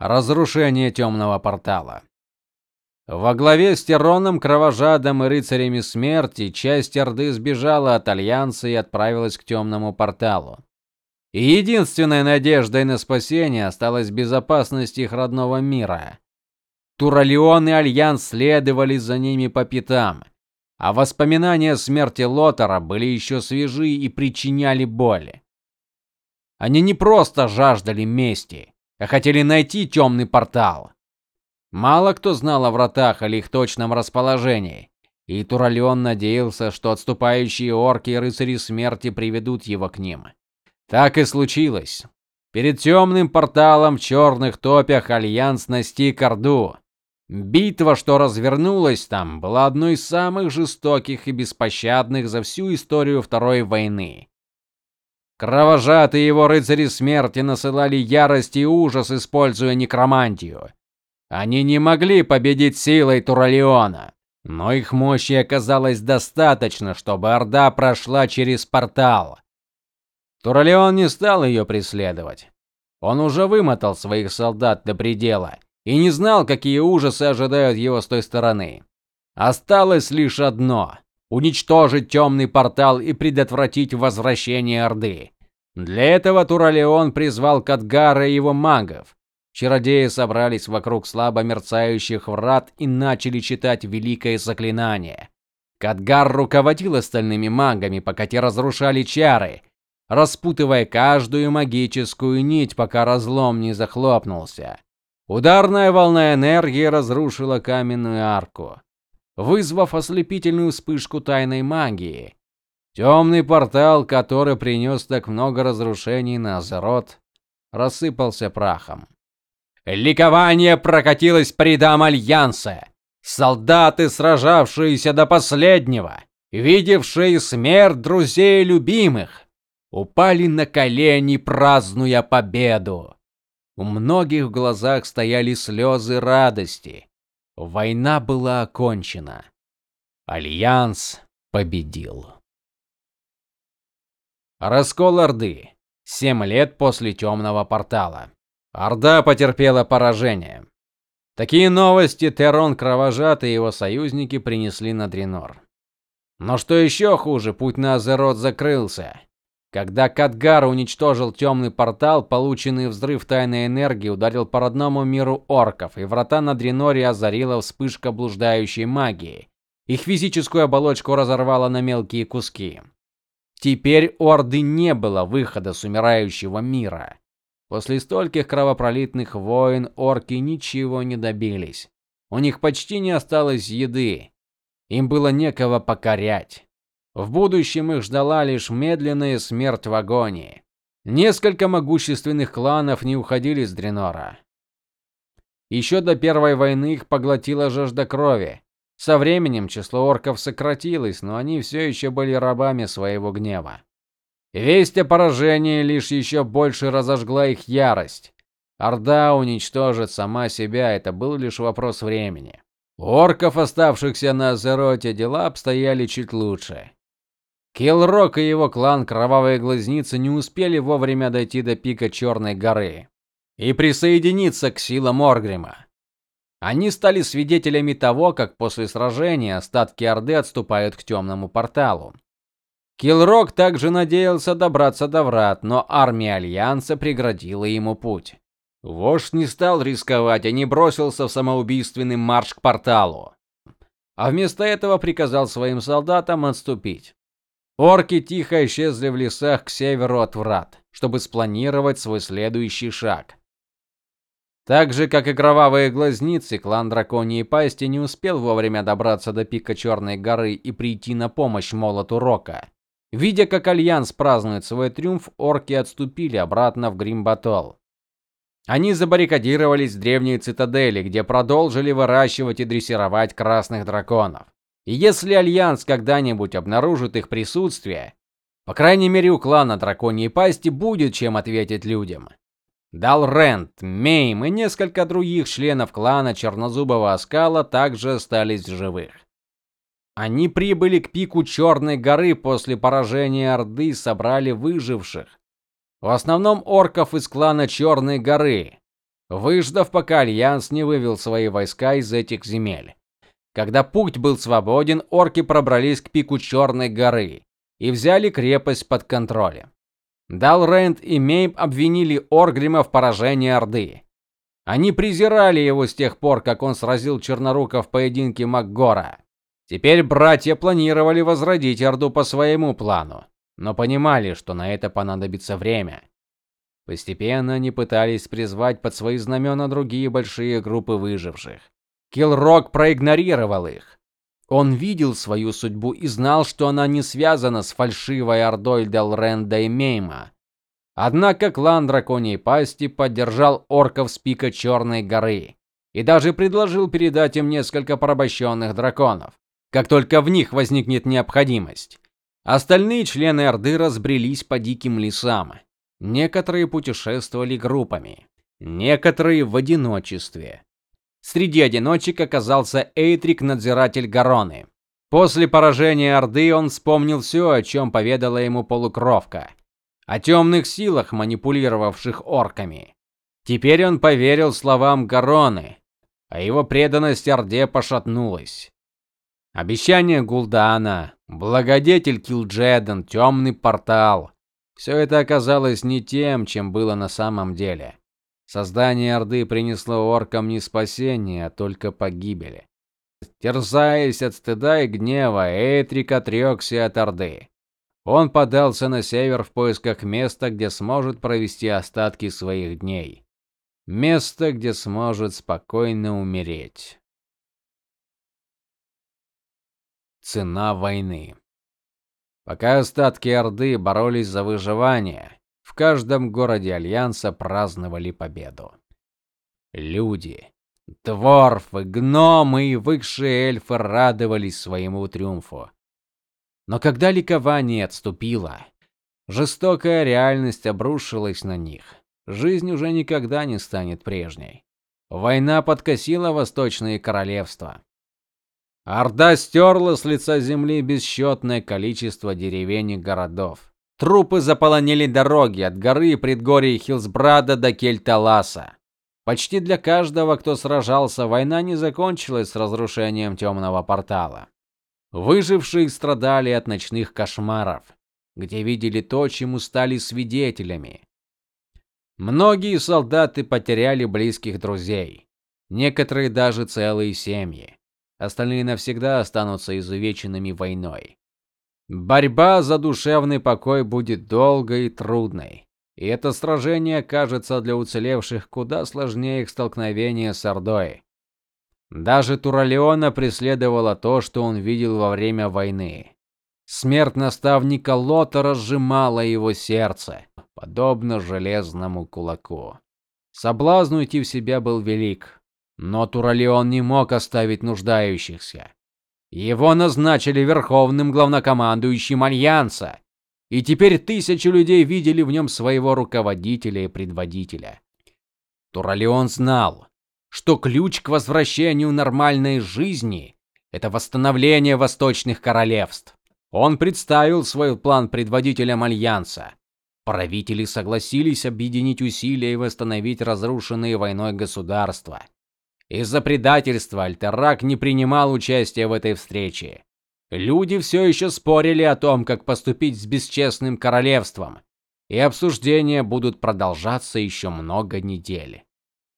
Разрушение темного портала. Во главе с Тероном, Кровожадом и рыцарями смерти часть Орды сбежала от альянса и отправилась к темному порталу. И единственной надеждой на спасение осталась безопасность их родного мира. Туралион и альянс следовали за ними по пятам, а воспоминания о смерти Лотара были еще свежи и причиняли боль. Они не просто жаждали мести, а хотели найти темный портал. Мало кто знал о вратах или их точном расположении, и Туралион надеялся, что отступающие орки и рыцари смерти приведут его к ним. Так и случилось. Перед темным порталом в черных топях альянс настиг Орду. Битва, что развернулась там, была одной из самых жестоких и беспощадных за всю историю Второй войны. Кровожатые его рыцари смерти насылали ярость и ужас, используя некромантию. Они не могли победить силой Туралиона, но их мощи оказалось достаточно, чтобы Орда прошла через портал. Туралион не стал ее преследовать. Он уже вымотал своих солдат до предела и не знал, какие ужасы ожидают его с той стороны. Осталось лишь одно уничтожить темный портал и предотвратить возвращение Орды. Для этого Туралион призвал Кадгара и его магов. Чародеи собрались вокруг слабо мерцающих врат и начали читать великое заклинание. Кадгар руководил остальными магами, пока те разрушали чары, распутывая каждую магическую нить, пока разлом не захлопнулся. Ударная волна энергии разрушила каменную арку, вызвав ослепительную вспышку тайной магии. Темный портал, который принес так много разрушений на Азерот, рассыпался прахом. Ликование прокатилось по рядам альянса. Солдаты, сражавшиеся до последнего, видевшие смерть друзей и любимых, упали на колени, празднуя победу. У многих в глазах стояли слезы радости. Война была окончена. Альянс победил. Раскол Орды. Семь лет после темного портала. Орда потерпела поражение. Такие новости Терон Кровожатый и его союзники принесли на Дренор. Но что еще хуже, путь на Азерот закрылся. Когда Кадгар уничтожил темный портал, полученный взрыв тайной энергии ударил по родному миру орков, и врата на Дреноре озарила вспышка блуждающей магии. Их физическую оболочку разорвало на мелкие куски. Теперь у Орды не было выхода с умирающего мира. После стольких кровопролитных войн орки ничего не добились. У них почти не осталось еды. Им было некого покорять. В будущем их ждала лишь медленная смерть в агонии. Несколько могущественных кланов не уходили с Дренора. Еще до первой войны их поглотила жажда крови. Со временем число орков сократилось, но они все еще были рабами своего гнева. Весть о поражении лишь еще больше разожгла их ярость. Орда уничтожит сама себя, это был лишь вопрос времени. У орков, оставшихся на Азероте, дела обстояли чуть лучше. Килрок и его клан Кровавые глазницы не успели вовремя дойти до пика Черной горы и присоединиться к силам Оргрима. Они стали свидетелями того, как после сражения остатки Орды отступают к темному порталу. Килрок также надеялся добраться до врат, но армия альянса преградила ему путь. Вождь не стал рисковать, а не бросился в самоубийственный марш к порталу, а вместо этого приказал своим солдатам отступить. Орки тихо исчезли в лесах к северу от врат, чтобы спланировать свой следующий шаг. Так же, как и кровавые глазницы, клан Драконьей Пасти не успел вовремя добраться до пика Черной горы и прийти на помощь молоту Рока. Видя, как альянс празднует свой триумф, орки отступили обратно в Гримбатол. Они забаррикадировались в древней цитадели, где продолжили выращивать и дрессировать красных драконов. И если альянс когда-нибудь обнаружит их присутствие, по крайней мере, у клана Драконьей Пасти будет чем ответить людям. Далренд, Мейм и несколько других членов клана Чернозубого Оскала также остались в живых. Они прибыли к пику Черной горы после поражения Орды и собрали выживших. В основном орков из клана Черной горы, выждав, пока альянс не вывел свои войска из этих земель. Когда путь был свободен, орки пробрались к пику Черной горы и взяли крепость под контроль. Далрент и Мейб обвинили Оргрима в поражении Орды. Они презирали его с тех пор, как он сразил Чернорука в поединке Макгора. Теперь братья планировали возродить Орду по своему плану, но понимали, что на это понадобится время. Постепенно они пытались призвать под свои знамена другие большие группы выживших. Килрок проигнорировал их. Он видел свою судьбу и знал, что она не связана с фальшивой ордой Делренда и Мейма. Однако клан Драконьей Пасти поддержал орков с пика Черной горы и даже предложил передать им несколько порабощенных драконов, как только в них возникнет необходимость. Остальные члены орды разбрелись по диким лесам. Некоторые путешествовали группами, некоторые в одиночестве. Среди одиночек оказался Эйтрик, надзиратель Гароны. После поражения Орды он вспомнил все, о чем поведала ему полукровка, о темных силах, манипулировавших орками. Теперь он поверил словам Гароны, а его преданность Орде пошатнулась. Обещание Гул'дана, благодетель Килджеден, темный портал все это оказалось не тем, чем было на самом деле. Создание Орды принесло оркам не спасение, а только погибели. Терзаясь от стыда и гнева, Этрик отрекся от Орды. Он подался на север в поисках места, где сможет провести остатки своих дней. Место, где сможет спокойно умереть. Цена войны. Пока остатки Орды боролись за выживание, в каждом городе Альянса праздновали победу. Люди, дворфы, гномы и высшие эльфы радовались своему триумфу. Но когда ликование отступило, жестокая реальность обрушилась на них. Жизнь уже никогда не станет прежней. Война подкосила восточные королевства. Орда стерла с лица земли бесчетное количество деревень и городов. Трупы заполонили дороги от горы предгорий Хилсбрада до Кельталаса. Почти для каждого, кто сражался, война не закончилась с разрушением темного портала. Выжившие страдали от ночных кошмаров, где видели то, чему стали свидетелями. Многие солдаты потеряли близких друзей, некоторые даже целые семьи. Остальные навсегда останутся изувеченными войной. Борьба за душевный покой будет долгой и трудной. И это сражение кажется для уцелевших куда сложнее их столкновения с Ордой. Даже Туралеона преследовало то, что он видел во время войны. Смерть наставника Лота разжимала его сердце, подобно железному кулаку. Соблазн уйти в себя был велик, но Туралеон не мог оставить нуждающихся. Его назначили верховным главнокомандующим альянса, и теперь тысячи людей видели в нем своего руководителя и предводителя. Туралеон знал, что ключ к возвращению нормальной жизни это восстановление восточных королевств. Он представил свой план предводителям альянса. Правители согласились объединить усилия и восстановить разрушенные войной государства. Из-за предательства Альтерак не принимал участия в этой встрече. Люди все еще спорили о том, как поступить с бесчестным королевством, и обсуждения будут продолжаться еще много недель.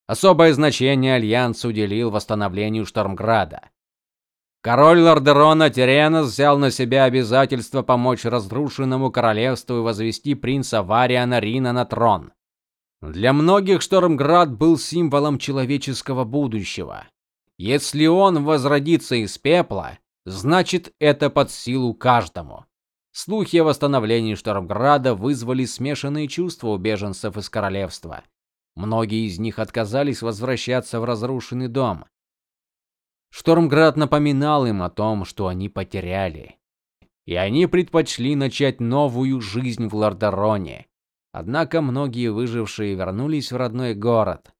Особое значение альянс уделил восстановлению Штормграда. Король Лордерона Теренос взял на себя обязательство помочь разрушенному королевству и возвести принца Вариана Рина на трон. Для многих Штормград был символом человеческого будущего. Если он возродится из пепла, значит, это под силу каждому. Слухи о восстановлении Штормграда вызвали смешанные чувства у беженцев из королевства. Многие из них отказались возвращаться в разрушенный дом. Штормград напоминал им о том, что они потеряли, и они предпочли начать новую жизнь в Лордароне. Однако многие выжившие вернулись в родной город.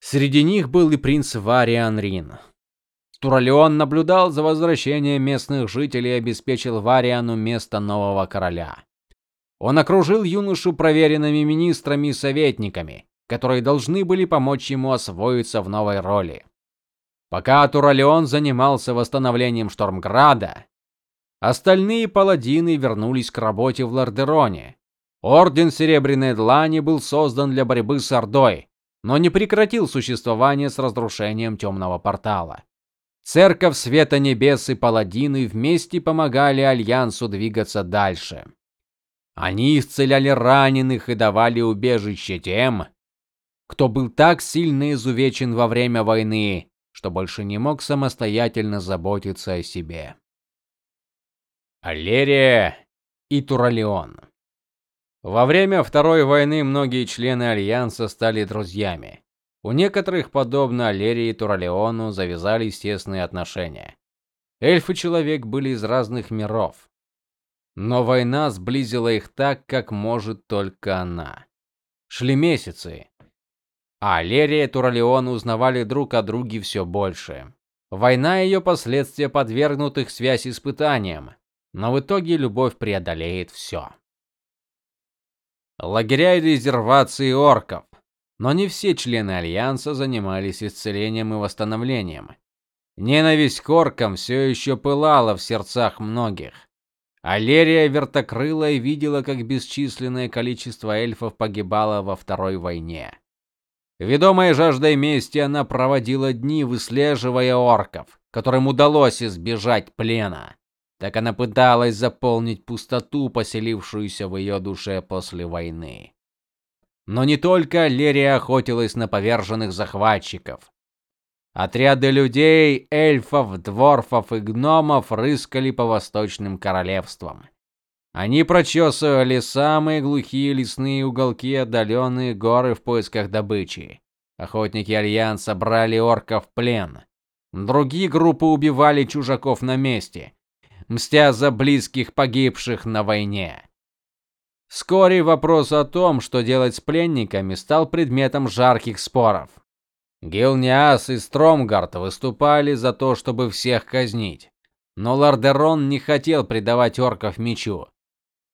Среди них был и принц Вариан Рин. Туралеон наблюдал за возвращением местных жителей и обеспечил Вариану место нового короля. Он окружил юношу проверенными министрами и советниками, которые должны были помочь ему освоиться в новой роли. Пока Туралеон занимался восстановлением Штормграда, остальные паладины вернулись к работе в Лордероне. Орден Серебряной Длани был создан для борьбы с Ордой, но не прекратил существование с разрушением темного портала. Церковь Света Небес и паладины вместе помогали альянсу двигаться дальше. Они исцеляли раненых и давали убежище тем, кто был так сильно изувечен во время войны, что больше не мог самостоятельно заботиться о себе. Алерия и Туралеон. Во время Второй войны многие члены альянса стали друзьями. У некоторых, подобно Алерии и Туралеону, завязались тесные отношения. Эльф и человек были из разных миров. Но война сблизила их так, как может только она. Шли месяцы, а Лерия и Туралеон узнавали друг о друге все больше. Война и ее последствия подвергнут их связь испытаниям, но в итоге любовь преодолеет все. Лагеря и резервации орков. Но не все члены альянса занимались исцелением и восстановлением. Ненависть к оркам все еще пылала в сердцах многих. Алерия вертокрылая видела, как бесчисленное количество эльфов погибало во второй войне. Ведомая жаждой мести, она проводила дни, выслеживая орков, которым удалось избежать плена. Так она пыталась заполнить пустоту, поселившуюся в ее душе после войны. Но не только Лерия охотилась на поверженных захватчиков. Отряды людей, эльфов, дворфов и гномов рыскали по восточным королевствам. Они прочесывали самые глухие лесные уголки отдаленные горы в поисках добычи. Охотники альянса брали орков в плен. Другие группы убивали чужаков на месте, мстя за близких погибших на войне. Вскоре вопрос о том, что делать с пленниками, стал предметом жарких споров. Гилниас и Стромгард выступали за то, чтобы всех казнить, но Лордерон не хотел предавать орков мечу.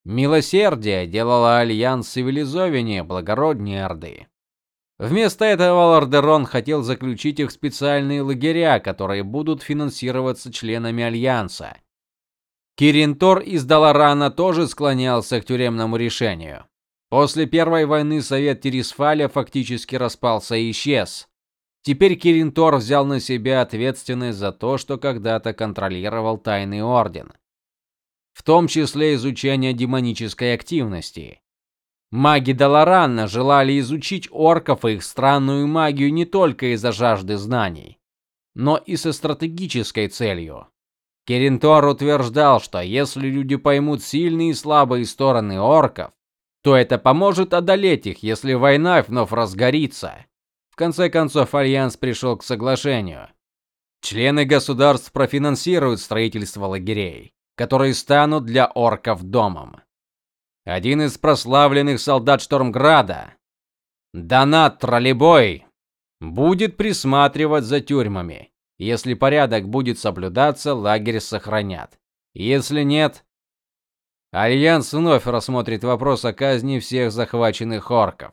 Милосердие делало альянс цивилизованнее, благороднее Орды. Вместо этого Лордерон хотел заключить их в специальные лагеря, которые будут финансироваться членами альянса. Киринтор из Даларана тоже склонялся к тюремному решению. После Первой войны совет Тересфаля фактически распался и исчез. Теперь Киринтор взял на себя ответственность за то, что когда-то контролировал тайный орден, в том числе изучение демонической активности. Маги Даларанна желали изучить орков и их странную магию не только из-за жажды знаний, но и со стратегической целью. Киринтор утверждал, что если люди поймут сильные и слабые стороны орков, то это поможет одолеть их, если война вновь разгорится конце концов альянс пришел к соглашению. Члены государств профинансируют строительство лагерей, которые станут для орков домом. Один из прославленных солдат Штормграда, Донат Троллебой, будет присматривать за тюрьмами. Если порядок будет соблюдаться, лагерь сохранят. Если нет, Альянс вновь рассмотрит вопрос о казни всех захваченных орков.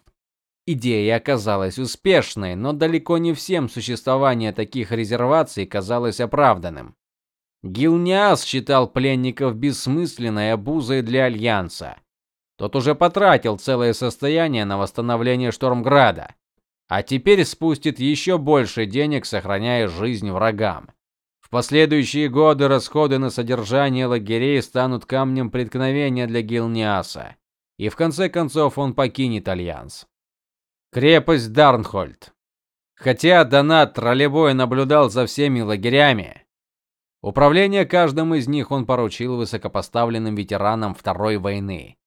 Идея оказалась успешной, но далеко не всем существование таких резерваций казалось оправданным. Гилниас считал пленников бессмысленной обузой для альянса. Тот уже потратил целое состояние на восстановление Штормграда, а теперь спустит еще больше денег, сохраняя жизнь врагам. В последующие годы расходы на содержание лагерей станут камнем преткновения для Гилниаса, и в конце концов он покинет альянс. Крепость Дарнхольд. Хотя Донат троллебой наблюдал за всеми лагерями, управление каждым из них он поручил высокопоставленным ветеранам Второй войны.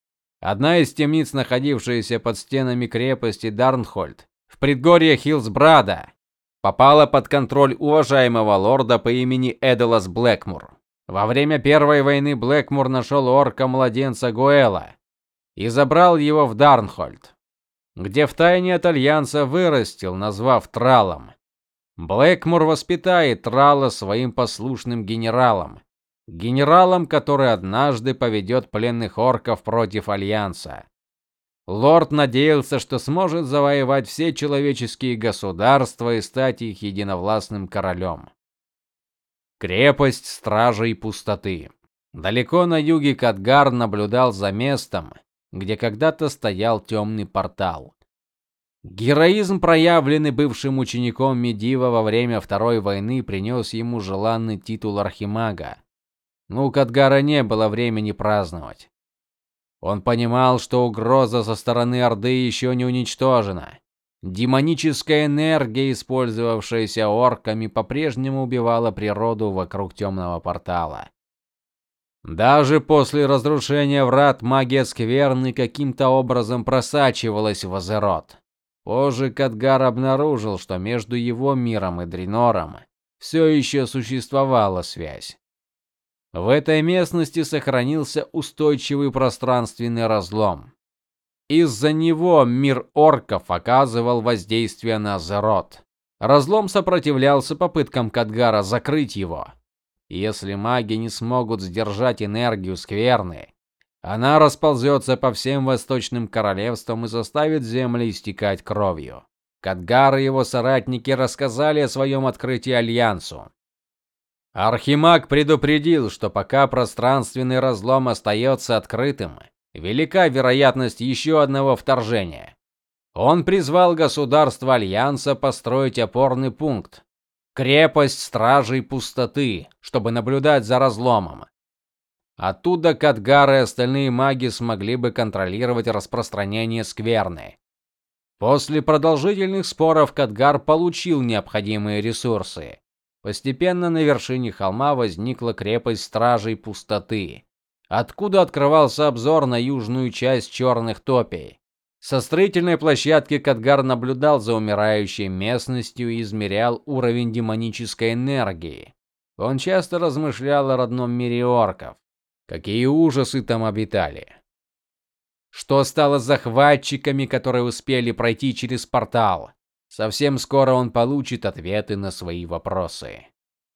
Одна из темниц, находившаяся под стенами крепости Дарнхольд, в предгорье Хилсбрада, попала под контроль уважаемого лорда по имени Эделас Блэкмур. Во время Первой войны Блэкмур нашел орка-младенца Гуэла и забрал его в Дарнхольд где в тайне от альянса вырастил, назвав Тралом. Блэкмор воспитает Трала своим послушным генералом, генералом, который однажды поведет пленных орков против альянса. Лорд надеялся, что сможет завоевать все человеческие государства и стать их единовластным королем. Крепость Стражей Пустоты. Далеко на юге Кадгар наблюдал за местом, где когда-то стоял темный портал. Героизм, проявленный бывшим учеником Медива во время Второй войны, принес ему желанный титул архимага. Но у Кадгара не было времени праздновать. Он понимал, что угроза со стороны Орды еще не уничтожена. Демоническая энергия, использовавшаяся орками, по-прежнему убивала природу вокруг темного портала. Даже после разрушения врат магия скверны каким-то образом просачивалась в Азерот. Позже Кадгар обнаружил, что между его миром и Дренором все еще существовала связь. В этой местности сохранился устойчивый пространственный разлом. Из-за него мир орков оказывал воздействие на Азерот. Разлом сопротивлялся попыткам Кадгара закрыть его. Если маги не смогут сдержать энергию скверны, она расползется по всем восточным королевствам и заставит земли истекать кровью. Кадгар и его соратники рассказали о своем открытии альянсу. Архимаг предупредил, что пока пространственный разлом остается открытым, велика вероятность еще одного вторжения. Он призвал государства альянса построить опорный пункт, крепость стражей пустоты, чтобы наблюдать за разломом. Оттуда Кадгар и остальные маги смогли бы контролировать распространение скверны. После продолжительных споров Кадгар получил необходимые ресурсы. Постепенно на вершине холма возникла крепость Стражей Пустоты, откуда открывался обзор на южную часть черных топей. Со строительной площадки Кадгар наблюдал за умирающей местностью и измерял уровень демонической энергии. Он часто размышлял о родном мире орков. Какие ужасы там обитали. Что стало с захватчиками, которые успели пройти через портал? Совсем скоро он получит ответы на свои вопросы.